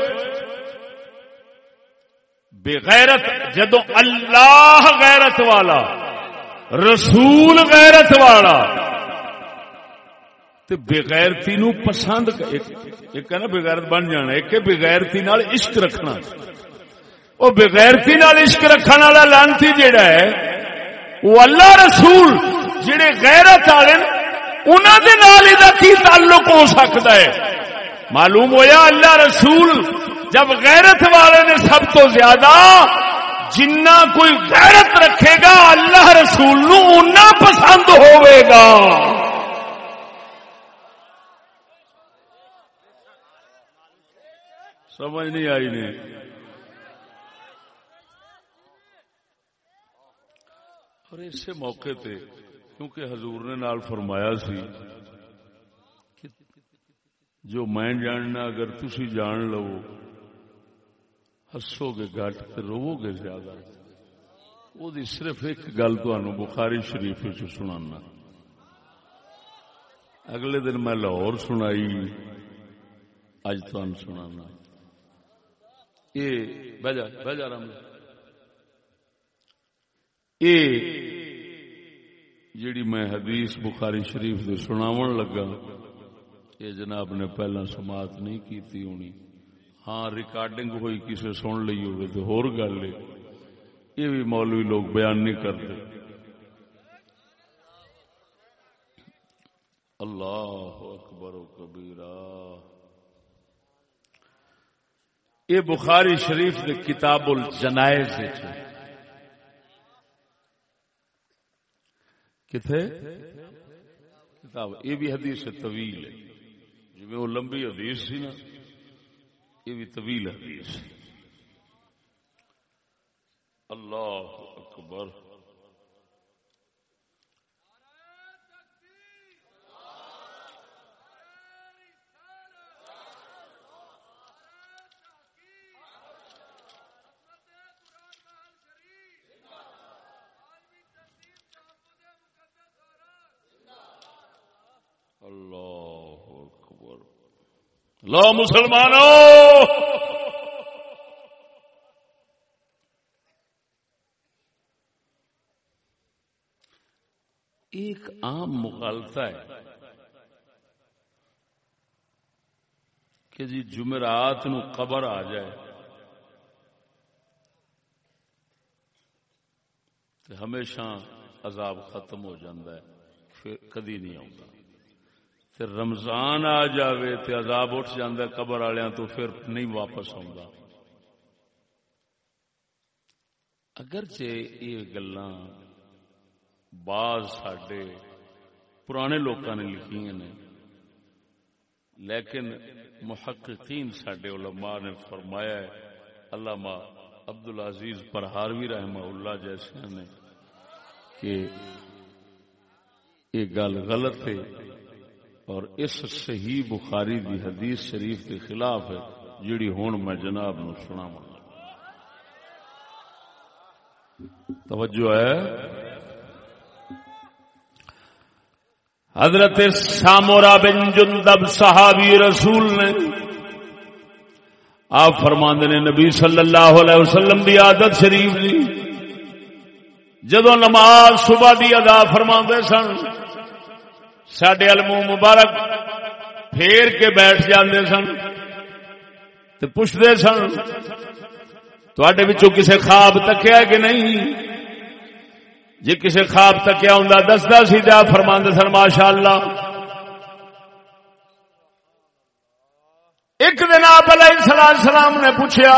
بغیرت، جدو اللہ غیرت والا، رسول غیرت والا تو بغیرتی نو پسند ایک ہے نا بغیرت بن جانا، ایک بغیرتی نال عشق رکھنا۔ وہ بغیرتی نال عشق رکھنے والا لانتی جیڑا ہے وہ اللہ رسول جڑے غیرت والے انہوں دے نال کی تعلق ہو سکتا ہے۔ معلوم ہویا اللہ رسول جب غیرت والے نے سب تو زیادہ جنہ کوئی غیرت رکھے گا، اللہ رسول نو پسند ہوئے گا۔ سمجھ نہیں آئی نہیں اور اسی موقع تے کیونکہ حضور نے نال فرمایا سی جو میں جاننا، اگر تھی جان لو ہسو گے گٹ رو گے زیادہ۔ وہ صرف ایک گل بخاری شریف سنانا۔ اگلے دن میں لاہور سنائی، اج تن سنانا۔ یہ بہ جیڑی میں حدیث بخاری شریف دے سناون لگا یہ جناب نے پہلا سماعت نہیں کیتی ہونی۔ ہاں ریکارڈنگ ہوئی کسی سن لی ہوگی تو ہور گل ہے۔ یہ بھی مولوی لوگ بیان نہیں کرتے۔ اللہ اکبر و کبیرہ۔ یہ بخاری شریف کے کتاب الجنائز کتنے کتاب، یہ بھی حدیث طویل ہے۔ جی وہ لمبی حدیث سی نا۔ یہ بھی طویل حدیث اللہ اکبر اللہ اکبر لو مسلمانوں ایک عام مغالطہ ہے کہ جی جمعرات نو قبر آ جائے تو ہمیشہ عذاب ختم ہو جاندہ ہے، پھر کدی نہیں آتا تے رمضان آ جاوے تے عذاب اٹھ جاندہ قبر آلیاں تو پھر نہیں واپس آؤں اگرچہ یہ گلاں بعض ساڈے پرانے لوکاں نے لکھی نے، لیکن محققین ساڈے علماء نے فرمایا ہے، علامہ عبد العزیز پرہاروی رحمہ اللہ جیسے نے، کہ یہ گل غلط ہے۔ اور اس صحیح بخاری دی حدیث شریف کے خلاف ہے، جیڑی ہون میں جناب نو سنا توجہ ہے۔ حضرت سامورا بن جندب صحابی رسول نے آپ فرماند نے، نبی صلی اللہ علیہ وسلم دی عادت شریف دی۔ جدو نماز صبح دی ادا فرما سن سڈے المو مبارک پھیر کے بیٹھ جاندے سن تو پوچھتے سن تھوڑے کسے خواب تکیا کہ نہیں؟ جی کسے خواب تکیا ہوں دستا سی جا فرما سن ماشاء اللہ ایک دن آپ علیہ سلام نے پوچھا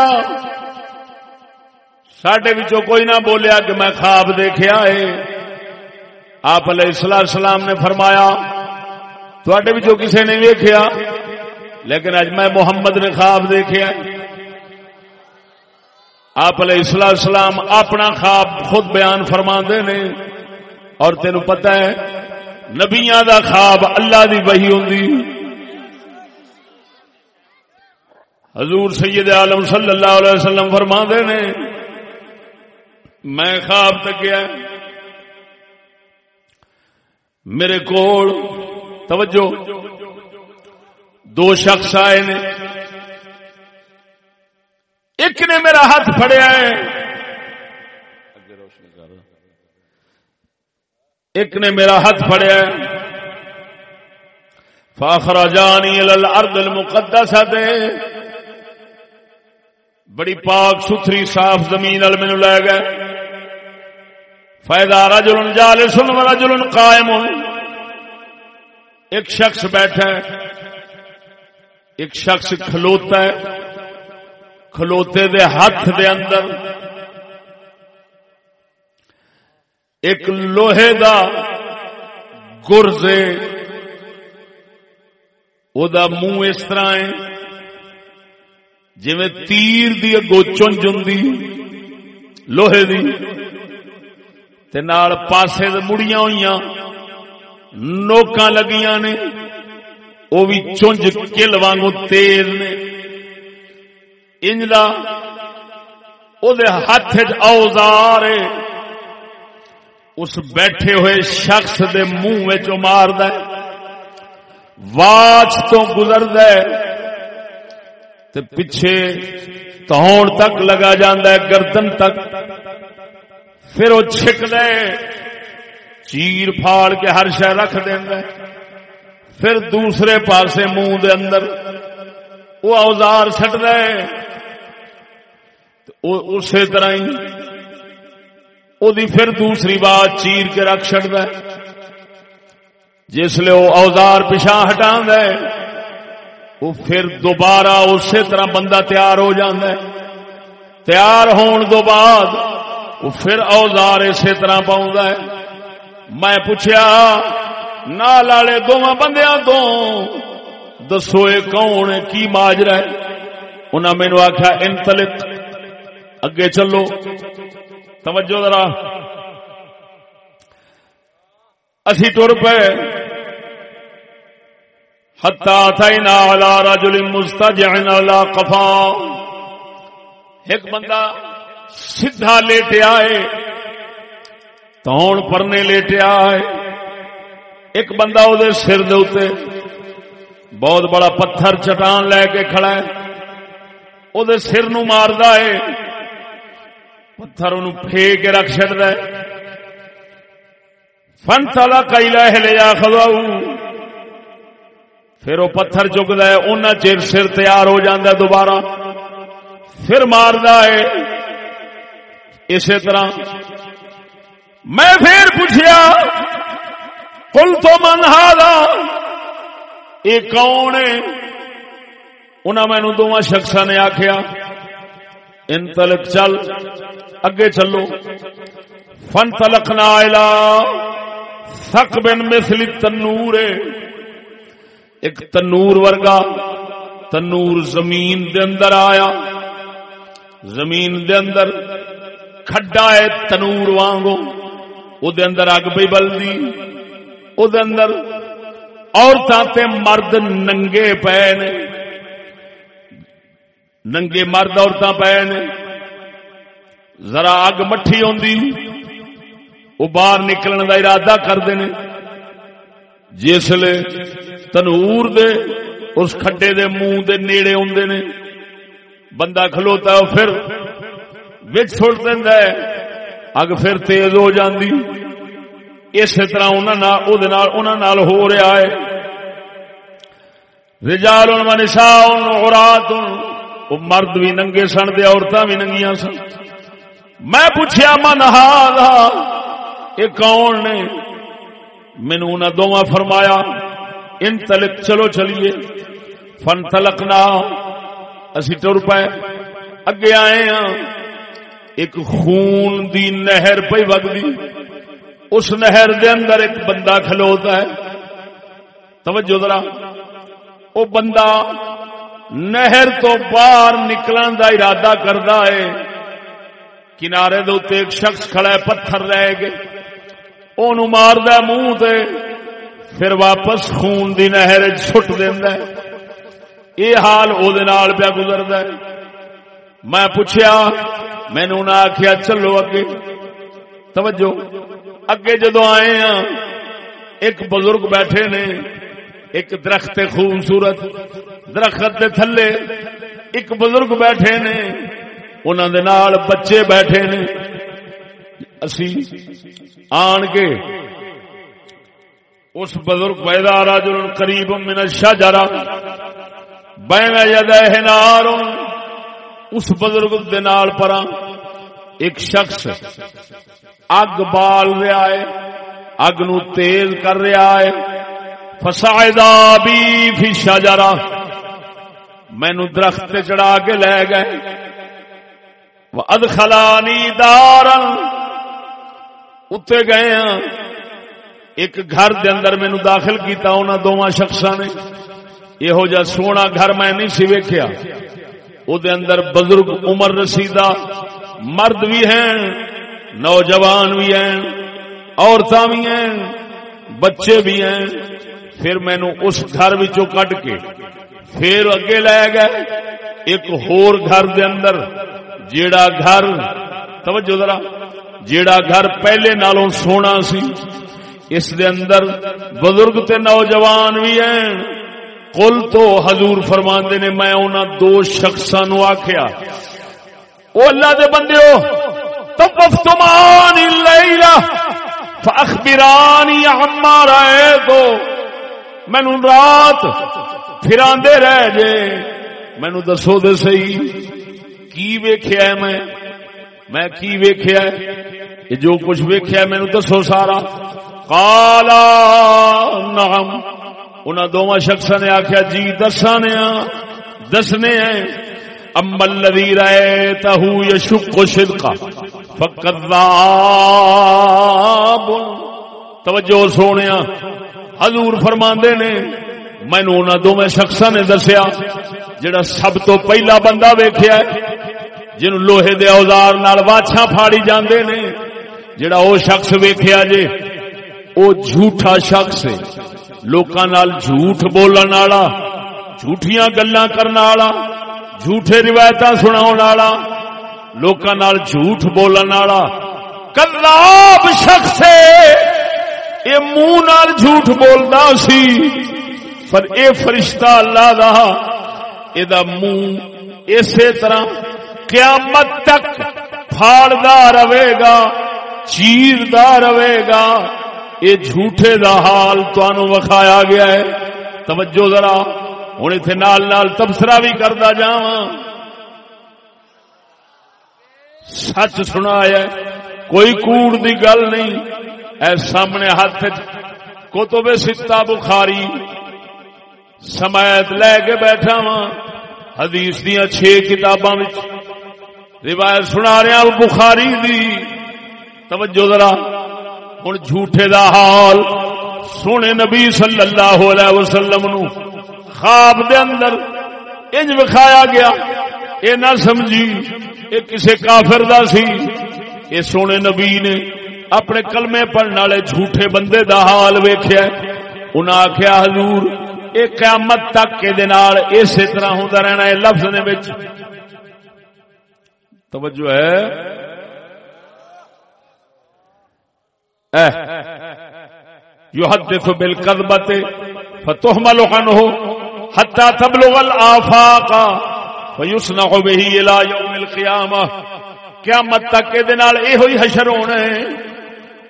سڈے کوئی نہ بولیا کہ میں خواب دیکھا ہے۔ آپ علیہ السلام نے فرمایا تھوڑے بھی جو کسی نے ویکیا لیکن اج میں محمد نے خواب دیکھا آپ علیہ السلام اپنا خواب خود بیان فرما نے، اور تین پتا ہے نبیا دا خواب اللہ دی وہی ہوں حضور سید عالم صلی اللہ علیہ وسلم فرما نے، میں خواب تک گیا میرے کول توجہ۔ دو شخص آئے نے۔ ایک نے میرا ہاتھ پھڑیا ہے۔ ایک نے میرا ہاتھ پھڑیا ہے۔ فاخرا جانی الارض المقدسہ دے۔ بڑی پاک ستھری صاف زمین مینو لے گئے۔ فائدہ رجل جالس رجل قائم۔ ایک شخص بیٹھا ہے، ایک شخص کھلوتا ہے، کھلوتے دے ہاتھ دے اندر۔ ایک لوہے دا گرزے، او دا منہ اس طرح ہے جی تیر دی اگو چنج ہوں لوہے دی۔ تے نال پاسے دے مڑیاں ہوئی نوکاں لگیاں نے وہ بھی چونج کل وانگو تیز نے۔ انجلا، او دے ہاتھ اوزار اس بیٹھے ہوئے شخص دے منہ مار دے واچ تو گزر دے تے پیچھے تہون تک لگا جاندہ ہے، گردن تک۔ پھر وہ چھک دے چیر پھاڑ کے ہر شہ رکھ دینا پھر دوسرے پاسے منہ دے اندر وہ اوزار سٹ دے اسی طرح ہی وہ پھر دوسری بات چیر کے رکھ چڑ دے جس لیے وہ اوزار پچھا ہٹا دے وہ پھر دوبارہ اسی طرح بندہ تیار ہو جاندے تیار ہون دو بعد وہ پھر اوزار اسی طرح پاؤں ہے۔ میں پوچھا نال والے دونوں بندیاں تو دسو یہ کون کی ماجرا ہے؟ انہیں مینو آخیا انتلک اگے چلو۔ توجہ ذرا۔ اسی ٹر پے۔ ہتا تھا نالا رجل مستجعن علی قفا۔ ایک بندہ سیدھا لیٹیا ہے تون پرنے لیٹیا ہے ایک بندہ وہ سر دے بہت بڑا پتھر چٹان لے کے کھڑا ہے۔ وہ سر نو مارد ہے۔ پتھر ان پھے کے رکھ چڑ ہے۔ فن تالا کئی لے جا خدا پھر وہ پتھر چکتا ہے ان چر سر تیار ہو جاتا دوبارہ۔ پھر مارد ہے۔ اسی طرح میں پھر پوچھیا کل تو من ہالا یہ کون ہے؟ انہیں مینو دونوں شخص نے آخیا ان تلک چل، اگے چلو۔ فن تلک نہ سک بن مسلی تنور ایک تنور ورگا، تنور زمین دے اندر آیا۔ زمین دے اندر کھڈا ہے تنور وانگو او دے اندر اگ پی بلدی۔ او دے اندر عورتاں تے مرد ننگے پے نے ننگے مرد عورتاں پے نے ذرا اگ مٹھی ہوندی۔ وہ باہر نکلن دا ارادہ کرتے ہیں جسے تنور دے، اس کھڈے دے منہ دے نیڑے ہوندے نے۔ بندہ کھلوتا ہے پھر وچ چھوڑ دینا ہے۔ اگ پھر تیز ہو جاندی۔ اسی طرح انہوں ہو رہا ہے۔ رجال منشا رات وہ مرد بھی ننگے سن دے عورتیں بھی ننگیاں سن۔ میں پوچھا من ہا یہ کون نے؟ مینو انہیں دونوں فرمایا ان تلک چلو چلیے۔ فن تلک نہ اسی ٹر پائے اگے آئے ہاں۔ ایک خون دی نہر پہ وگدی۔ اس نہر دے اندر ایک بندہ کھلوتا ہے۔ توجہ ذرا۔ وہ بندہ نہر تو باہر نکلن دا ارادہ کرتا ہے۔ کنارے دے ایک شخص کھڑا ہے، پتھر رہ گئے۔ وہ مارد منہ تے پھر واپس خون دی نہر چھٹ دینا یہ حال وہ پیا گزرد میں پوچھا مینو نہ آخیا چلو اگے۔ توجہ۔ اگے جدو آئے ہاں ایک بزرگ بیٹھے نے، ایک درخت خوبصورت، درخت دے تھلے ایک بزرگ بیٹھے نے انہوں دے نال بچے بیٹھے نے۔ اسی آن کے اس بزرگ پیدا راجل قریب من الشجرہ، بین یدہ نار اس بزرگ دے نال پر ایک شخص اگ بال رہا ہے، اگ نو تیز کر رہا ہے۔ فسائدہ بھی فی شجرہ مینو درخت چڑھا کے لے گئے۔ ادخلانی دار اتنے گئے ہاں۔ ایک گھر دے اندر مینو داخل کیتا انہوں دونوں شخصا نے۔ یہو جا سونا گھر میں نہیں سی ویکیا او دے اندر بزرگ عمر رسیدہ مرد بھی ہیں، نوجوان بھی ہیں عورتیں بھی ہیں، بچے بھی ہیں۔ پھر مینو اس گھر کٹ کے پھر اگے لے گئے۔ ایک ہور گھر دے اندر جیڑا گھر، توجہ ذرا، جیڑا گھر پہلے نالوں سونا سی، اس دے اندر بزرگ تے نوجوان بھی ہیں۔ کل تو حضور فرماندے نے، میں انہاں دو شخصاں نو آکھیا۔ او اللہ دے بندے ہو تففتمان اللیلہ فاخبرانی عما رائے تو مینو رات پھراندے رہ جے۔ مینو دسو دے سی کی ویکھیا ہے میں؟ میں کی ویکھیا ہے؟ یہ جو کچھ ویکھیا ہے مینو دسو سارا۔ کالا نعم انہاں دوواں شخصاں نے آکھیا جی دسانے دسنے ہیں اما الذي رايته يشق صدقا فكذاب توجہ سونیا حضور فرماندے نے مینو انہاں دوویں شخصاں نے دسیا، جڑا سب تو پہلا بندہ ویکھیا ہے جن لوہے دے اوزار نال واچھاں پھاڑی جاندے نے، جڑا او شخص ویکھیا جے، او جھوٹا شخص ہے۔ لوکاں نال جھوٹ بولن والا جھوٹیاں گلاں کرن والا جھوٹے روایت سنا والا لوکاں نال جھوٹ بولن والا کلاب شخص اے منہ نال جھوٹ بولدا سی پر اے فرشتہ اللہ دا اے دا منہ اسی طرح قیامت تک پھاڑدا رہے گا چیردا رہے گا اے جھوٹے دا حال تانوں وکھایا گیا ہے۔ توجہ ذرا ہوں اتنے نال نال تبصرہ بھی کرتا جا سچ سنایا کوئی کوڑ دی گل نہیں۔ اے سامنے ہاتھ کتب ستا بخاری سمایت لے کے بیٹھا وا حدیث دیا چھ کتاباں روایت سنا رہا بخاری دی۔ توجہ ذرا۔ ہوں جھوٹے دا حال سونے نبی صلی اللہ علیہ وسلم نو خواب دے اندر انج وکھایا گیا۔ اے نہ سمجھی، اے کسے کافر دا سی۔ اے سونے نبی نے اپنے کلمے پڑھنے والے جھوٹے بندے دا حال ویکھیا۔ انہاں آکھیا، حضور، اے قیامت تک کے دے نال اسی طرح ہوندا رہنا ہے لفظ دے وچ۔ توجہ ہے۔ یحدث بالکذبۃ فتحمل عنه حتى تبلغ الآفاق فيصنع به الى يوم القيامه قیامت تک دے نال ایہو ہی حشر ہونا ہے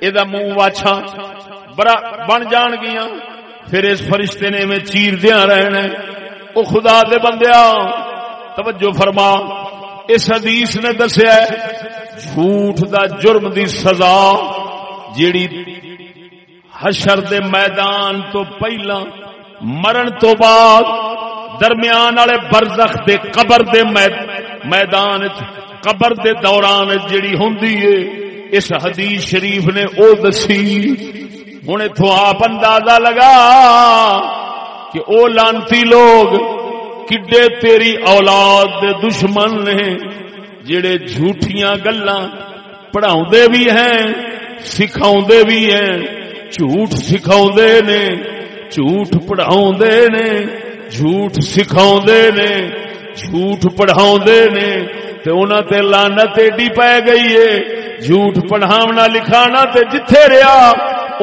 اے دا منہ واچھا بڑا بن جان گیاں۔ پھر اس فرشتے نے میں چیر دیاں رہنا ہے او خدا دے بندیا توجہ فرما۔ اس حدیث نے دسیا ہے، جھوٹ دا جرم دی سزا۔ جیڑی حشر دے میدان تو پہلا مرن تو بعد درمیان والے برزخ دے قبر دے میدان قبر دے دوران جڑی ہوندی ہے اس حدیث شریف نے او دسی۔ ہوں اتو آپ اندازہ لگا کہ او لانتی لوگ کڈے تیری اولاد دے دشمن نے جڑے جھوٹیاں گلاں پڑھاؤ بھی ہیں۔ سکھاؤ بھی ہیں جھوٹ سکھاؤ نے جھوٹ پڑھاؤ نے جھوٹ سکھاؤ نے جھوٹ پڑھاؤ نے تے انہاں تے لعنت ایڈی پے گئی ہے جھوٹ پڑھاونا لکھانا تے جتھے رہیا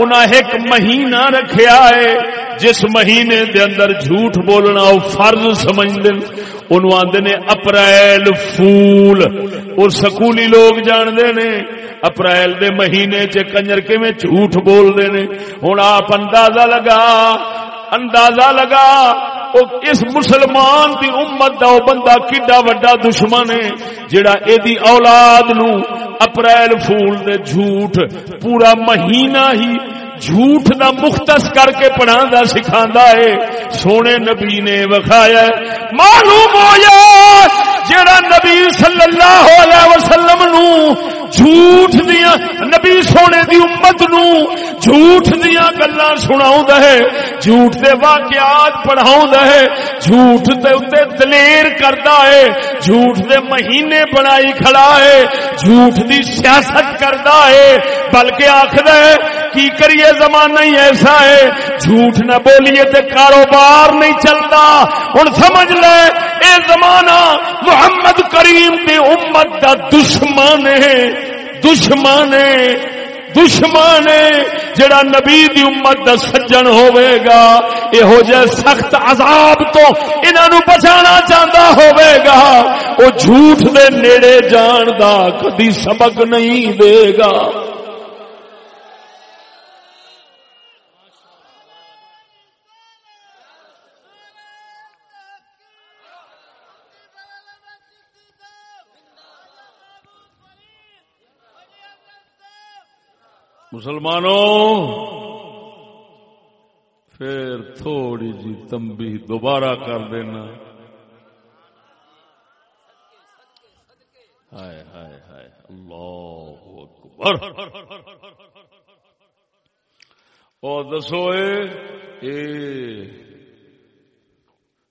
انہاں ایک مہینہ رکھیا ہے، جس مہینے دے اندر جھوٹ بولنا او فرض سمجھدے انہوں آندے نے اپریل فول اور سکولی لوگ جان دے نے، اپریل دے مہینے چ کنجر کے میں جھوٹ بول دے نے۔ ہن آپ اندازہ لگا اندازہ لگا، او اس مسلمان دی امت دا او بندہ کڈا وڈا دشمن ہے، جڑا اے دی اولاد نو اپریل فول دے جھوٹ، پورا مہینہ ہی جھوٹ دا مختص کر کے پڑھا سکھا ہے۔ سونے نبی نے وکھایا معلوم ہو یا جڑا نبی صلی اللہ علیہ وسلم نو جھوٹ دیا نبی سونے دی امت نو جھوٹ دیا گلا سنا ہے، جھوٹ دے واقعات پڑھاؤں ہے، جھوٹ دے اتنے دلیر کرتا ہے، جھوٹ دے مہینے بنائی کھڑا ہے، جھوٹ دی سیاست کرتا ہے، بلکہ آخر ہے، کی کریے زمانہ ہی ایسا ہے، جھوٹ نہ بولیے تے کاروبار نہیں چلتا ہوں سمجھ لے اے زمانہ محمد کریم دی امت دا دشمن ہے دشمن ہے، دشمن جڑا نبی دی امت دا سجن ہوئے گا یہو جہ سخت عذاب تو انہوں بچانا چاہتا ہوئے گا۔ وہ جھوٹ دے نیڑے جان دا کدی سبق نہیں دے گا۔ مسلمانوں، پھر تھوڑی جی تمبی دوبارہ کر دینا۔ ہائے ہائے ہائے، اللہ اکبر۔ اور دسو اے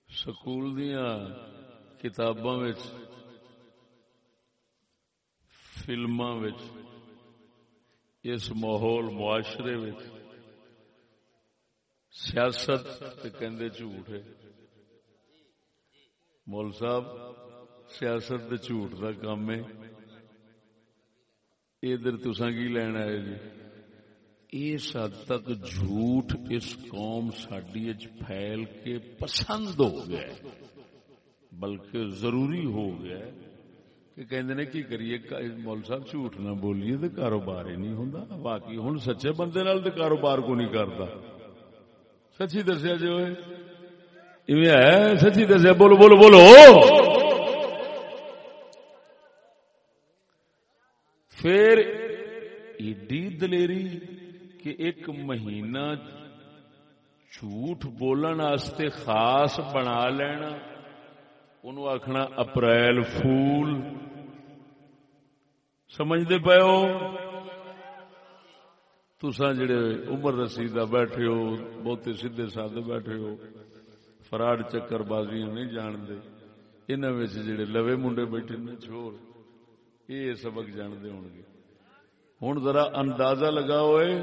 سکول دیا کتاباں فلماں اس ماحول معاشرے سیاست جھوٹ ہے۔ مول صاحب، سیاست جھوٹ کا کام ہے۔ ادھر تسا کی لینا ہے جی؟ اس حد تک جھوٹ اس قوم ساڈی پھیل کے پسند ہو گیا بلکہ ضروری ہو گیا کہ کی کریے؟ مول صاحب جھوٹ نہ بولیے تو کاروبار ہی نہیں ہوں باقی ہوں سچے بندے نال تو کاروبار کو نہیں کرتا سچی دسیا جو ہے؟ سچی دسیا۔ بولو بولو بولو۔ پھر ایڈی دلیری کہ ایک مہینہ جھوٹ بولن خاص بنا لینا انہوں آخنا اپریل فول سمجھتے پے ہو؟ تسا جڑے عمر رسیدہ بیٹھے ہو، بہتے سیدے سادے بیٹھے ہو، فراڈ چکر بازیاں نہیں جانتے۔ انہوں جڑے لوے منڈے بیٹھے نے، چھوڑ۔ یہ سبق جانتے ہو گے۔ ہوں ذرا اندازہ لگا ہوئے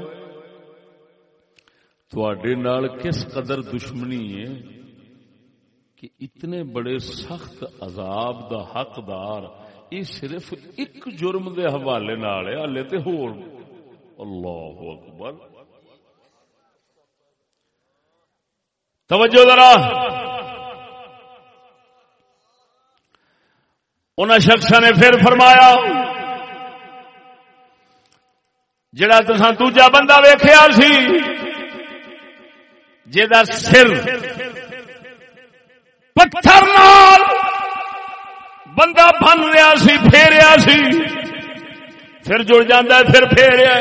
تھوڑے نال کس قدر دشمنی ہے کہ اتنے بڑے سخت عذاب دا حقدار یہ صرف ایک جرم دے حوالے نال ہے ہلے تے ہور۔ اللہ اکبر۔ توجہ ذرا۔ ان شخص نے پھر فرمایا، جڑا تسا دوجا بندہ ویخیا سی جا سر پتھر نال بندہ بن رہا سی پھیریا سی۔ پھر جڑ جانا پھر پھیریا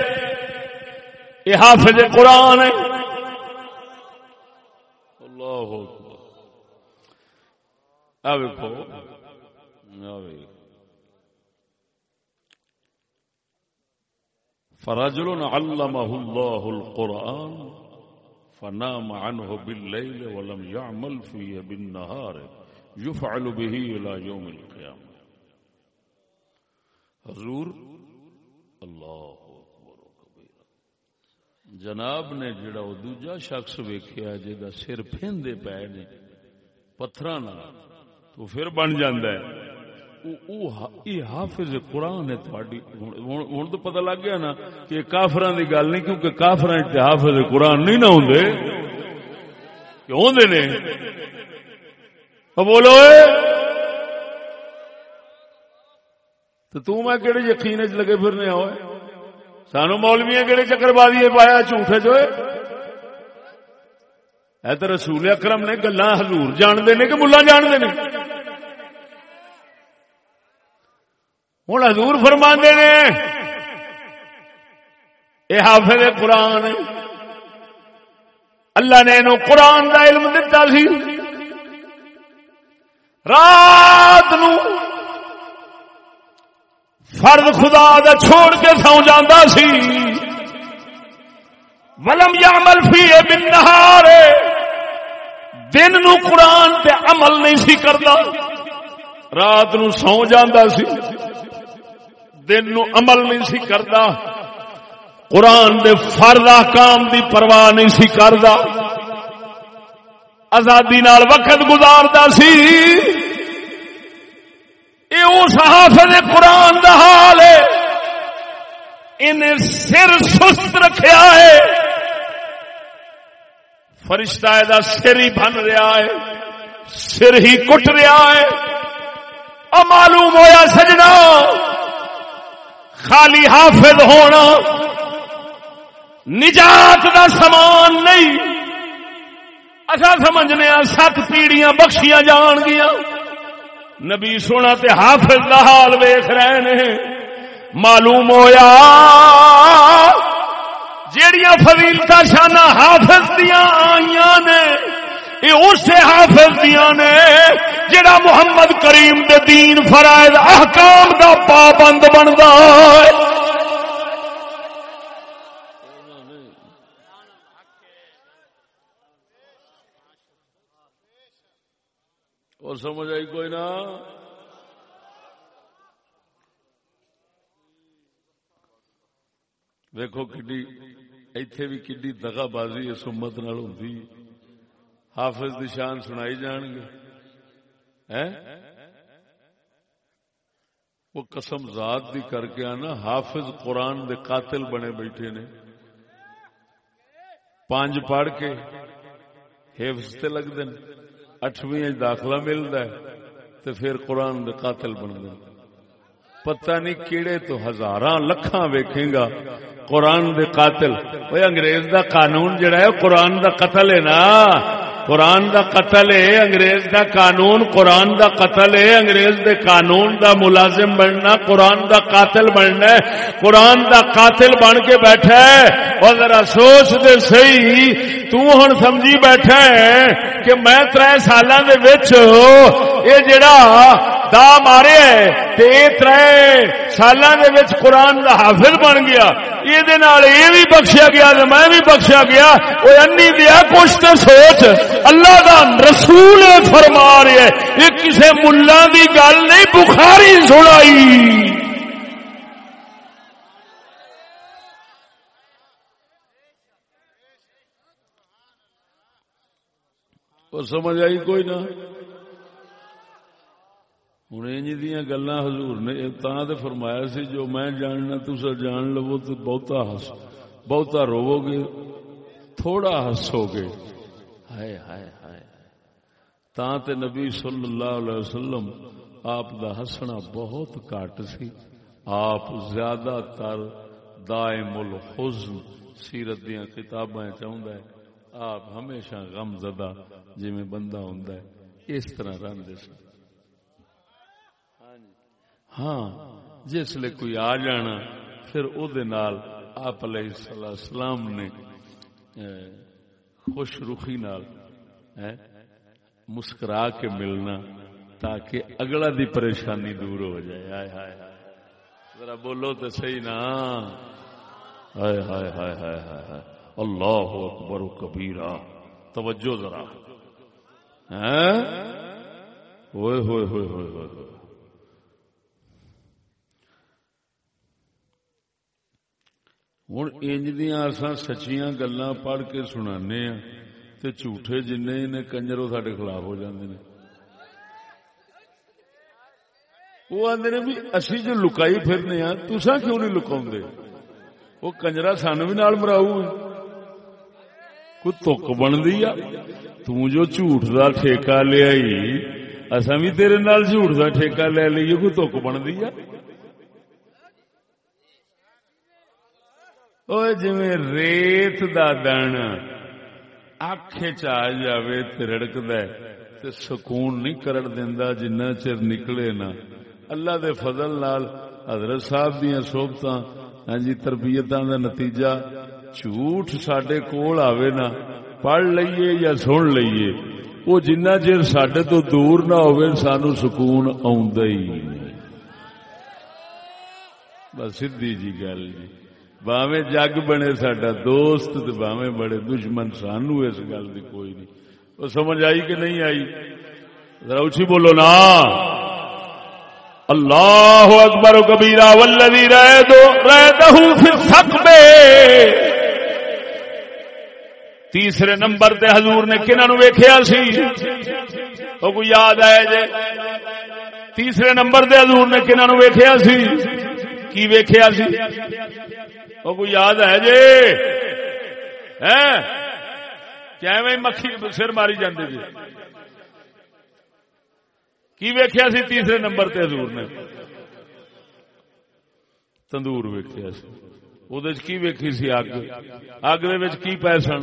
یہ حافظ قرآن ہے۔ اللہ فرجل علمه الله القرآن، فنام عنه بالليل ولم يعمل فيه بالنهار یفعل به الى یوم القیام حضور، اللہ جناب نے جڑا وہ دوجا شخص ویکیا جا سر پھیندے پے نے پتھر تو پھر بن جاندہ ہے۔ یہ حافظ قرآن ہے تھوڑی ہوں تو پتہ لگ گیا نا کہ کافران دی گل نہیں، کیونکہ کافران حافظ قرآن نہیں نہ ہوں کہ ہوں نے؟ بولو تو میں کہڑے یقین چ لگے پھرنے ہوئے سانو مولوی کہڑے چکر بازی پایا جھوٹے جو ہے تو رسول اکرم نے گلا ہزور جانتے نے کہ ملا جانتے نے؟ ہوں ہزور فرما نے یہ حافظ قرآن، اللہ نے قرآن کا علم دتا سی۔ رات نو فرد خدا دا چھوڑ کے سو جانا سی۔ ولم یعمل فی بن دن نو قرآن تے عمل نہیں سی کرتا رات نو سو جانا سی۔ دن نو عمل نہیں سی کرتا قرآن دے فرد کام دی پرواہ نہیں سی کرتا آزادی نال وقت گزارتا سی۔ اس حافظ قرآن دا حال ہے۔ انہیں سر سست رکھیا ہے۔ فرشتہ دا سر ہی بن رہا ہے۔ سر ہی کٹ رہا ہے۔ اور معلوم ہویا سجنا۔ خالی حافظ ہونا۔ نجات دا سامان نہیں۔ اچھا سمجھنے سات پیڑیاں بخشیاں جان گیا نبی سونا تے حافظ دا حال ویخ رہے نے۔ معلوم ہویا جیڑیاں فضیلت شانہ حافظ دیا آئیاں نے یہ اس حافظ دیا نے جڑا محمد کریم دے دین فرائض احکام دا پابند بنتا ہے۔ اور سمجھ آئی کوئی نہ ویکو کڈی، ایتھے بھی کڈی دگا بازی اس امت نال ہوندی۔ حافظ دی شان سنائی جان گے۔ وہ قسم ذات دی کر کے آنا، حافظ قرآن دے قاتل بنے بیٹھے نے۔ پانچ پڑھ کے حفظ تے لگ دن۔ اٹھویں داخلہ ملتا ہے تو پھر قرآن دے قاتل بن گئے۔ پتہ نہیں کیڑے تو ہزاراں لکھاں ویکھیں گا قرآن دے قاتل۔ وہ انگریز دا قانون جڑا ہے، قرآن دا قتل ہے نا۔ قرآن دا قتل ہے، انگریز دا قانون، قرآن دا قتل ہے، انگریز دے قانون دا ملازم بننا، قرآن دا قاتل بننا ہے۔ قرآن دا قاتل بن کے بیٹھا ہے۔ اور ذرا سوچ دے سہی تو ہن سمجھی بیٹھا ہے کہ میں تر سال یہ جڑا دا مارے، تے تر سال قرآن دا حافظ بن گیا۔ یہ بھی بخشیا گیا میں بھی بخشیا گیا۔ وہ انی دیا کچھ تو سوچ، اللہ دا رسول فرما رہے یہ کسی ملا دی گل نہیں، بخاری سنائی۔ سمجھ آئی کوئی نہ؟ ہوں دیا گلا حضور نے تو فرمایا سی جو میں جاننا تسا جان لو تو بہتا ہس بہتا رو گے تھوڑا ہسو گے ہائے ہائے ہائے تا تے نبی صلی اللہ علیہ وسلم آپ دا ہسنا بہت کٹ سی آپ زیادہ تر دائم الحزن سیرت دیا کتاباں چاہتا ہے آپ ہمیشہ غم زدہ جی میں بندہ ہوں اس طرح رہتے سن ہاں جس لیے کوئی آ جانا، پھر او دے نال آپ علیہ السلام نے خوش رخی نال مسکرا کے ملنا تاکہ اگلا دی پریشانی دور ہو جائے۔ ہائے ہائے ہائے۔ ذرا بولو تو صحیح نا۔ ہائے ہائے ہائے ہائے ہائے اللہ اکبر و کبیرہ۔ توجہ ذرا۔ ہاں؟ ہوئے ہوئے ہوئے ہوئے ہوئے۔ ہوں انج دیا اصا سچیاں گلا پڑھ کے سنا جھوٹے جن کنجر وہ سڈے خلاف ہو جاندے نے وہ آدھے نے بھی اسی جو لکائی پھرنے ہاں تسا کیوں نہیں لکاؤ وہ کنجرا سان بھی نال مراؤ کوئی تک بنتی آ جو جھوٹ کا ٹھیکہ لیا اصا بھی تیرے نال جھوٹ کا ٹھیکہ لے لیے کوئی تک بنتی آ جی ریت دن اکھ جائے رڑک تے سکون نہیں کرن دیندا جنہ چر نکلے نا اللہ دے فضل نال حضرت صاحب دیا سوبت ہاں جی تربیتاں دا نتیجہ جھوٹ سڈے کول آوے نا پڑھ لئیے یا سن لئیے وہ جنہ چر سڈے تو دور نہ ہوئے سانو سکون آ بس سیدھی جی گل جی باوے جگ بنے ساڈا دوست تے باوے بڑے دشمن، سانو اس گل دی کوئی نہیں۔ وہ سمجھ آئی کہ نہیں آئی؟ ذرا اچھی بولو نا۔ اللہ اکبر کبیرا ولوی رہ دو رہ دہو پھر تیسرے نمبر تے حضور نے کنہوں نو ویکھیا سی؟ او کوئی یاد آئے جے۔ تیسرے نمبر تے حضور نے کنہوں نو ویکھیا سی؟ کی ویکھیا سی؟ او کوئی یاد ہے جی؟ جے ہیں کیویں مکھی سر ماری جاندے جی؟ کی ویکھیا سی تیسرے نمبر تے حضور نے؟ تندور ویکھیا سی۔ وہ کی ویکھی سی اگ اگ دے کی پے سن؟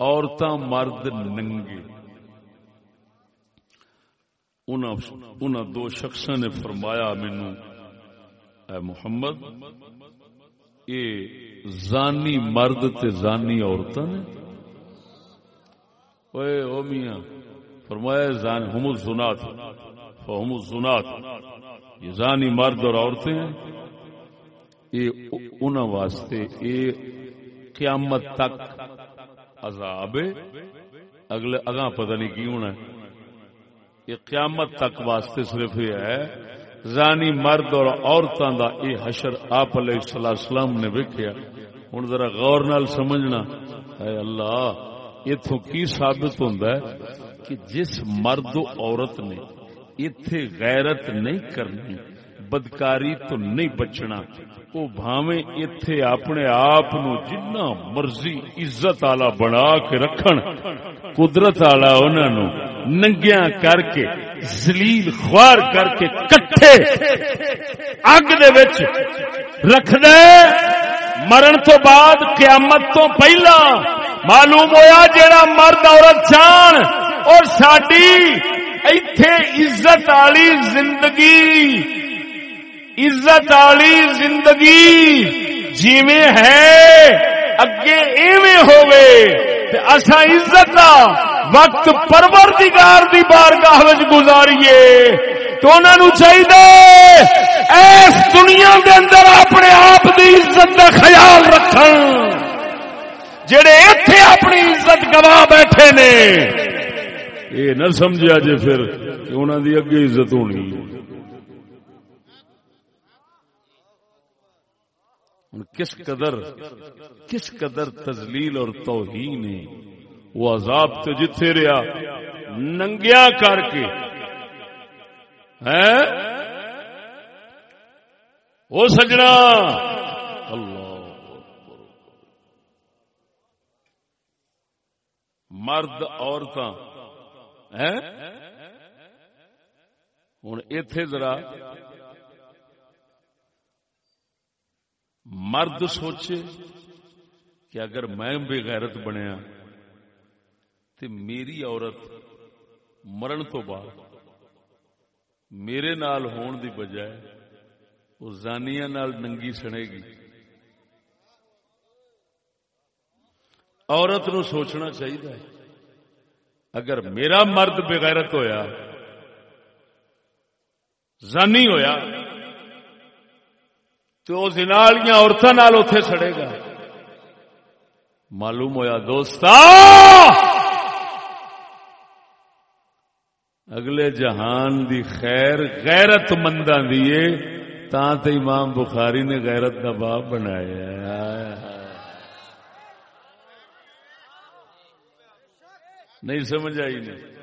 عورتاں مرد ننگے۔ انہاں دو شخصاں نے فرمایا مینو اے محمد، اے زانی مرد تے زانی عورتاں نے؟ اوے او میاں، فرمایا زان ہم الزنات فہم الزنات، یہ زانی مرد اور عورتیں ہیں۔ یہ انہوں واسطے یہ قیامت تک عذاب اگلے اگاں پتہ نہیں کی ہونا ہے۔ یہ قیامت تک واسطے صرف یہ ہے زانی مرد اور عورتوں دا یہ حشر آپ علیہ السلام نے ویکیا ہوں ذرا غور نال سمجھنا۔ اے اللہ اتوں کی ثابت ہوتا ہے کہ جس مرد و عورت نے اتے غیرت نہیں کرنی بدکاری تو نہیں بچنا۔ وہ بھاوے اتے اپنے آپ جنہ مرضی عزت آلہ بنا کے رکھن، قدرت آلہ انہوں ننگیا کر کے زلیل خوار کر کے کٹھے اگ دے رکھ دے مرن تو بعد قیامت تو پہلا معلوم ہویا جیڑا مرد عورت جان اور ساری ایتھے عزت والی زندگی عزت والی زندگی جیویں ہے اگے ایویں ہوے اسا عزت دا وقت پروردگار دی بارگاہ وچ گزاریے۔ تو انہاں نو چاہیے اس دنیا دے اندر اپنے آپ دی عزت دا خیال رکھن۔ جڑے ایتھے اپنی عزت گوا بیٹھے نے یہ نہ سمجھا جے پھر کہ انہوں دی اگے عزت ہونی۔ ان کس قدر کس قدر تزلیل اور توہین ہے۔ وہ عذاب تو جتھے رہا، ننگیا کر کے۔ ہے وہ سجنا۔ اللہ۔ مرد عورتاں۔ ہوں اتے ذرا مرد سوچے کہ اگر میں بے غیرت بنیا تو میری عورت مرن تو بعد میرے نال ہون دی بجائے وہ زانیاں نال ننگی سنے گی۔ عورت نو سوچنا چاہیے اگر میرا مرد بغیرت ہویا، زانی ہویا تو وہ زنالیاں عورتوں اتے سڑے گا۔ معلوم ہویا دوست اگلے جہان دی خیر غیرت منداں دیے تا تے امام بخاری نے غیرت کا باب بنایا نہیں سمجھ آئی نہیں۔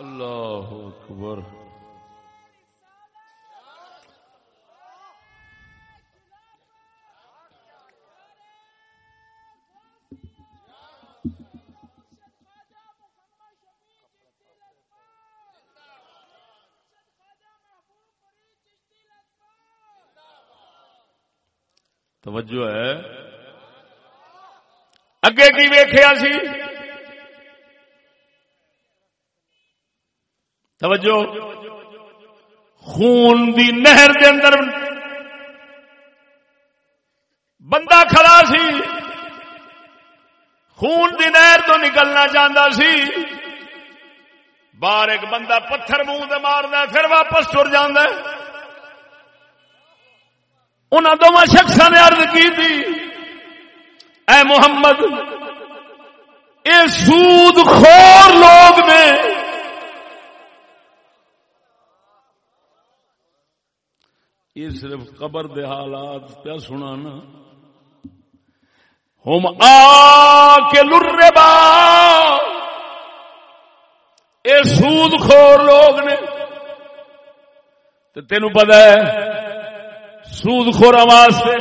اللہ اکبر۔ توجہ ہے۔ اگے کی ویخیا سی؟ توجہ. خون دی نہر دے اندر بندہ کھڑا سی، خون دی نہر تو نکلنا چاہتا سی۔ باہر ایک بندہ پتھر منہ مارد پھر واپس تر جانا ان دونوں شخص نے ارد کی تھی، اے محمد، اے سود خور لوگ نے یہ صرف قبر دے حالات پیا سنا نا ہم آ کے لرے با۔ یہ سود خور لوگ نے۔ تو تین پتا ہے، سود خور واسطے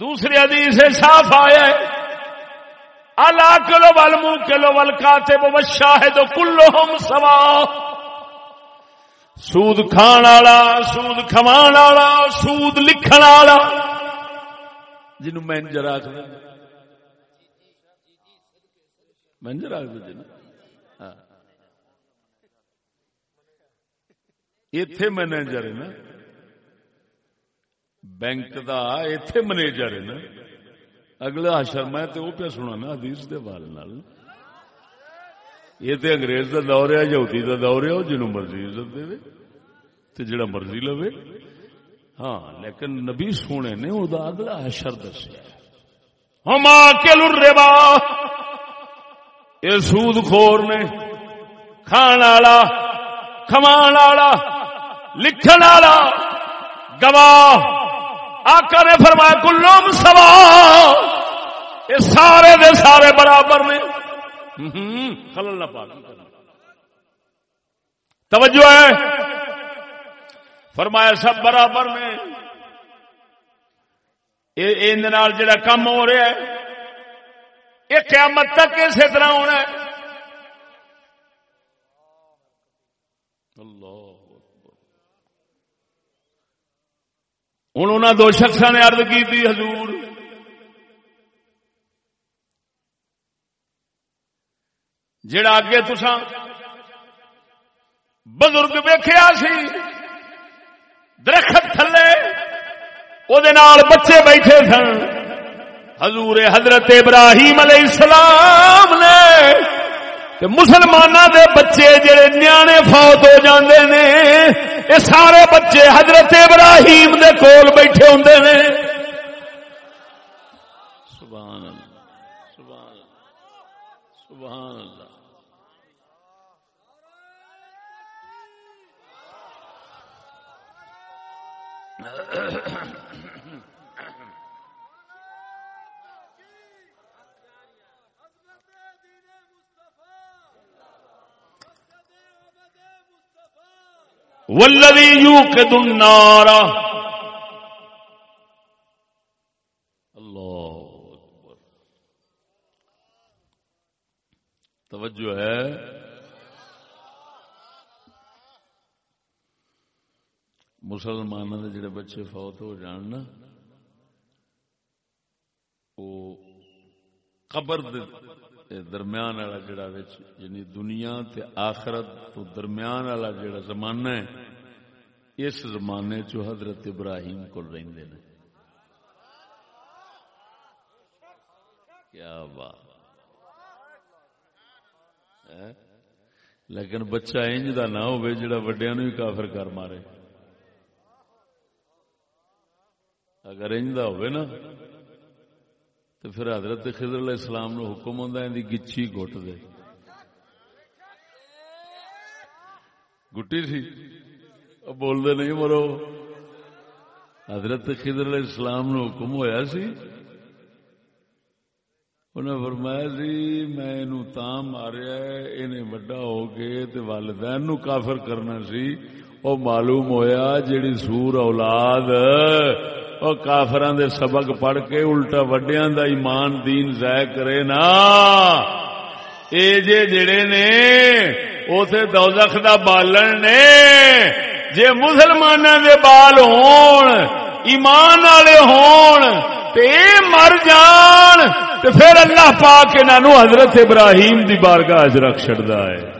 دوسری حدیث صاف آیا ہے۔ اللہ کلو ول منہ کلو ول کا کاتے وہ شاہد کلو ہم سوا۔ سود کھان والا، سود کھوان والا، سود لکھن والا۔ جنو مینجر آخ مینجر آخ جن ہاں۔ اتے مینیجر ہے نا۔ بینک دا اتے مینیجر ہے نا۔ اگلا حشر میں تو وہ پہ سنا نا حدیث دے بارے نال۔ یہ تے انگریز دا دور ہے، یہودی دا دور ہے جنوں مرضی عزت دے تے جڑا مرضی لوے۔ ہاں لیکن نبی سونے نے او دا اگلا حشر دسیا ہم اکل الربا۔ یہ سود خور نے کھان والا، کھوان والا، لکھن والا۔ گواہ، آقا نے فرمایا کلوم سوا۔ یہ سارے دے سارے برابر نے۔ خلل نہ پا توجہ ہے؟ فرمایا سب برابر نے جڑا کم ہو رہا ہے یہ قیامت تک اسی طرح ہونا ہے۔ ہوں انہوں دو شخص نے ارد کی تھی، حضور۔ جڑا اگے تسا بزرگ ویخیا سی، درخت تھلے وہ بچے بیٹھے سن۔ حضور حضرت ابراہیم علیہ السلام نے مسلمانوں دے بچے جڑے نیانے فوت ہو جاندے نے یہ سارے بچے حضرت ابراہیم دے کول بیٹھے ہوں نے۔ سبحان اللہ سبحان اللہ سبحان اللہ۔ والذی یوقد النار اللہ اکبر توجہ ہے مسلمانوں کے جڑے بچے فوت ہو جان نا وہ قبر درمیان والا جڑا یعنی دنیا تے آخرت تو درمیان والا جڑا زمانہ ہے، اس زمانے چو حضرت ابراہیم کو رہندے نے۔ کیا بات۔ ہاں؟ لیکن بچہ انج دا نہ ہوئے جڑا وڈیا نو ہی کافر کر مارے۔ اگر انجدا ہوئے نا، تو پھر حضرت خضر علیہ السلام نو حکم ہوں دی گچھی گٹ دے۔ گٹی سی بول دے نہیں مرو۔ حضرت خضر علیہ السلام نو حکم ہویا سی۔ انہیں فرمایا سی میں تا ماریا انہیں وڈا ہو کے تے والدین نو کافر کرنا سی۔ او معلوم ہویا جیڑی سور اولاد اور کافران دے سبق پڑھ کے الٹا وڈیاں دا ایمان دین ضائع کرے نا۔ اے جے جڑے نے اوتھے دوزخ دا بالن نے۔ جے مسلماناں دے بال ہون، ایمان والے ہون، تے مر جان، تے پھر اللہ پاک انہاں نو حضرت ابراہیم دی بارگاہ وچ رکھ چھڑدا ہے۔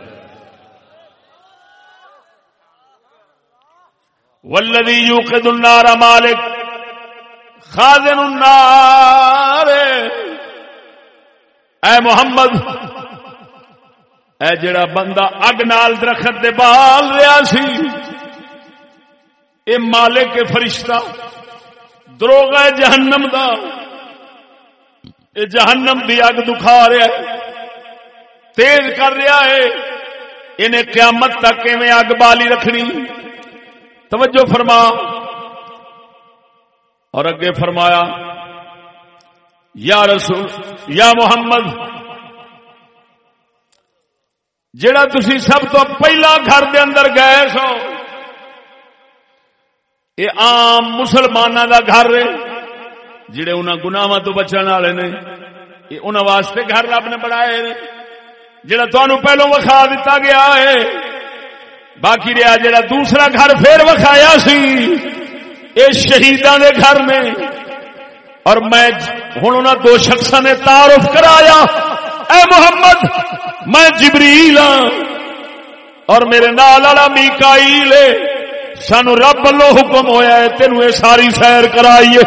والذی یوقد النار مالک خازن النار. اے محمد، اے جڑا بندہ اگ نال درخت دے بال رہا سی، اے مالک فرشتہ دروگ ہے جہنم دا، اے جہنم دی اگ دکھا رہا ہے، تیز کر رہا ہے، انہیں قیامت تک میں اگ بالی رکھنی۔ توجہ فرما اور اگے فرمایا، یا رسول، یا محمد، جڑا تسی سب تو پہلا گھر دے اندر گئے سو، یہ عام مسلمانوں دا گھر ہے، جڑے انہوں گناواں تو بچن والے نے، یہ انہوں واسطے گھر رب نے بنائے نے، جڑا تمہوں پہلو وکھا دیتا گیا ہے، باقی رہا جڑا دوسرا گھر پھر وکھایا سی۔ یہ شہیدان دے گھر نے اور میں ہوں انہوں دو شخص نے تعارف کرایا۔ اے محمد، میں جبریل ہاں۔ اور میرے نال والا میکائیل ہے۔ سانو رب لو حکم ہویا ہے تینوں یہ ساری سیر کرائیے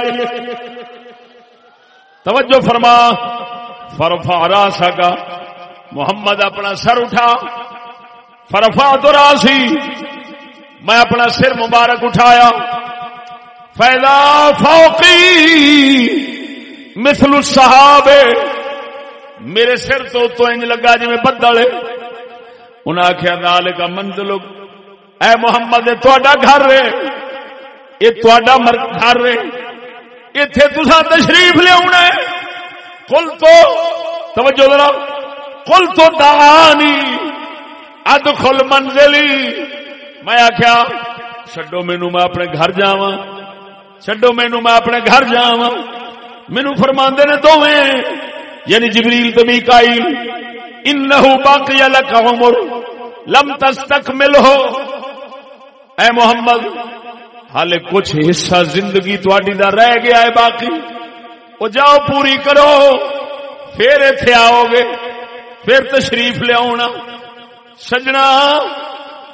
توجہ فرما۔ فرفا را سکا محمد اپنا سر اٹھا۔ فرفا تو راسی میں اپنا سر مبارک اٹھایا۔ فیضا فوقی مثل صحاب میرے سر تو تو انج لگا جی میں بدل انہیں آخیا دال کا منزل، اے محمد تھوڑا گھر رے یہ تھوڑا گھر رے اتے تسا تشریف لیا کل تو، توجہ ذرا کل تو دانی اد خل منزلی۔ میں آخیا چڈو مینو میں اپنے گھر جا چڈو مینو، میں اپنے گھر جا مینو فرما نے دونیں یعنی جبریل تو میکائیل، انہو باقی لک عمر، لم تستکمل ہو اے محمد حال کچھ حصہ زندگی تواڈی دا رہ گیا ہے باقی۔ وہ جاؤ پوری کرو، پھر ایتھے آؤ گے، پھر تشریف لیا سجنا،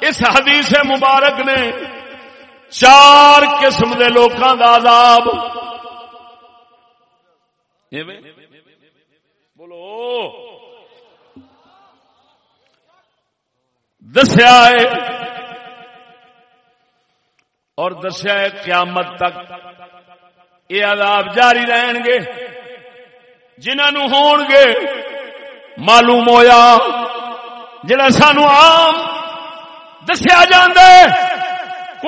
اس حدیث مبارک نے چار قسم کے لوگوں کا عذاب۔ بولو۔ دسیا ہے اور دسیا ہے قیامت تک۔ یہ عذاب جاری رہن گے۔ جنہوں ہون گے معلوم ہویا۔ جڑا سانو آم دسیا جاندے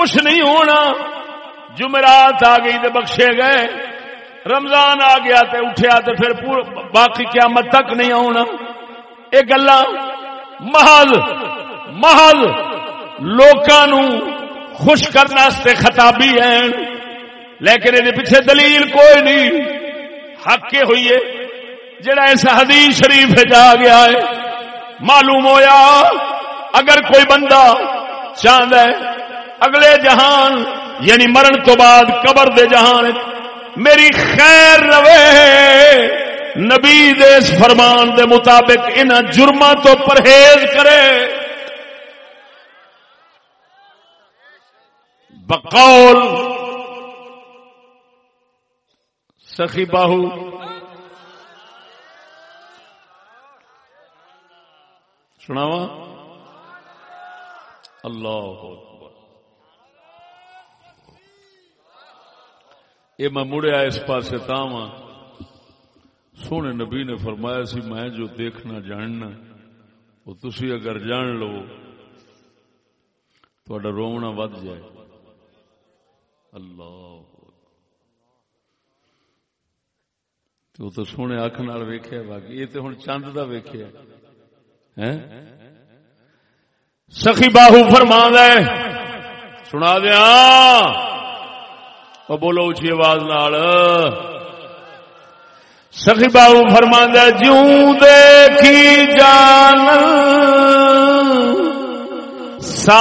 کچھ نہیں ہونا۔ جمعرات آ گئی تو بخشے گئے۔ رمضان آ گیا تے اٹھیا تے پھر باقی قیامت تک نہیں آنا یہ گلا محل محل لوکاں خوش کرنے خطابی ہیں۔ لیکن یہ پیچھے دلیل کوئی نہیں۔ حق کے ہوئی ہے۔ جڑا اس حدیث شریف جا گیا ہے، معلوم ہویا۔ اگر کوئی بندہ چاند ہے اگلے جہان یعنی مرن تو بعد قبر دے جہان، میری خیر روے۔ نبی دیس فرمان دے مطابق ان جرما تو پرہیز کرے۔ بقول۔ سخی باہو۔ سناوا اللہ یہ میں مڑیا اس پاس تاہ سونے نبی نے فرمایا سی، میں جو دیکھنا، جاننا، وہ تسی اگر جان لو تو رونا ود جائے۔ اللہ۔ تو تو سونے اکھ نال ویکھیا، باقی یہ تو ہن چند دا ویکھیا۔ سخی باہو فرما دے سنا دیا بولو اچھی آواز نال سخی بابو فرما جوں دیکھی جان سا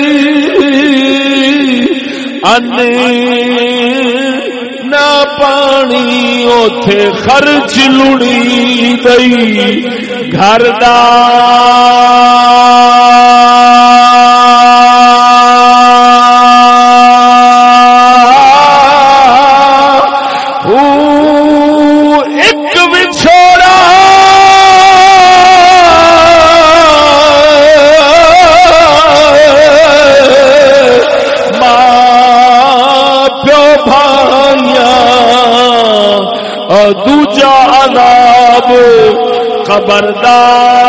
ان نہ پانی اوتھے خرچ لڑی گئی گھر دار خبردار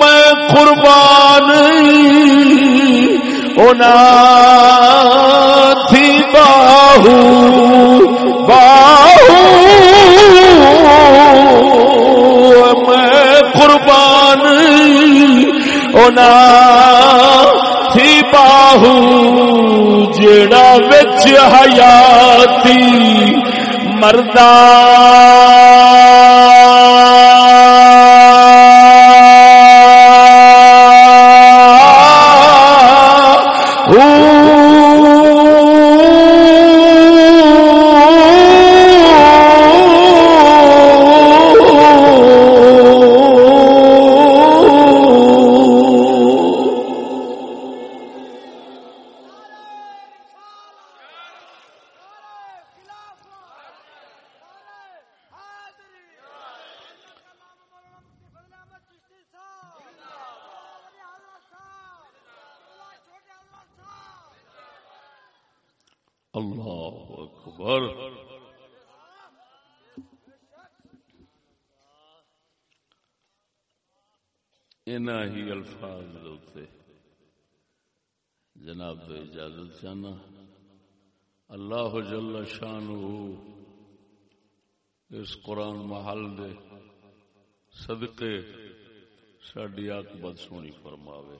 میں قربان اونا تھی باہو باہو میں قربان اونا جڑا بچ حیاتی مردہ الفاظ دوتے جناب تو اجازت چاہنا۔ اللہ جل شان اس قرآن محل دے صدقے ساڈی آکبت سونی فرماوے۔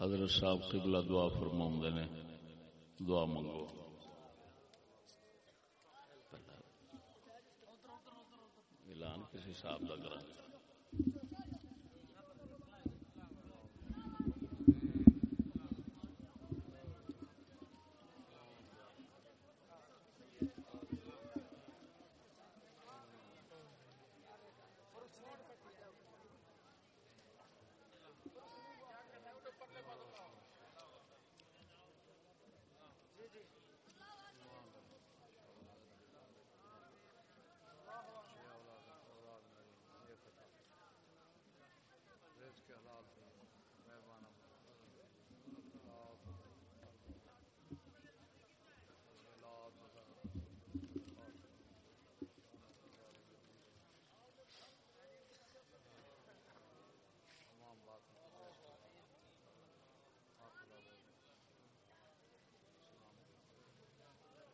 حضرت صاحب قبلہ دعا فرماؤں نے۔ دعا منگو۔ اعلان کسی صاحب کا کرا۔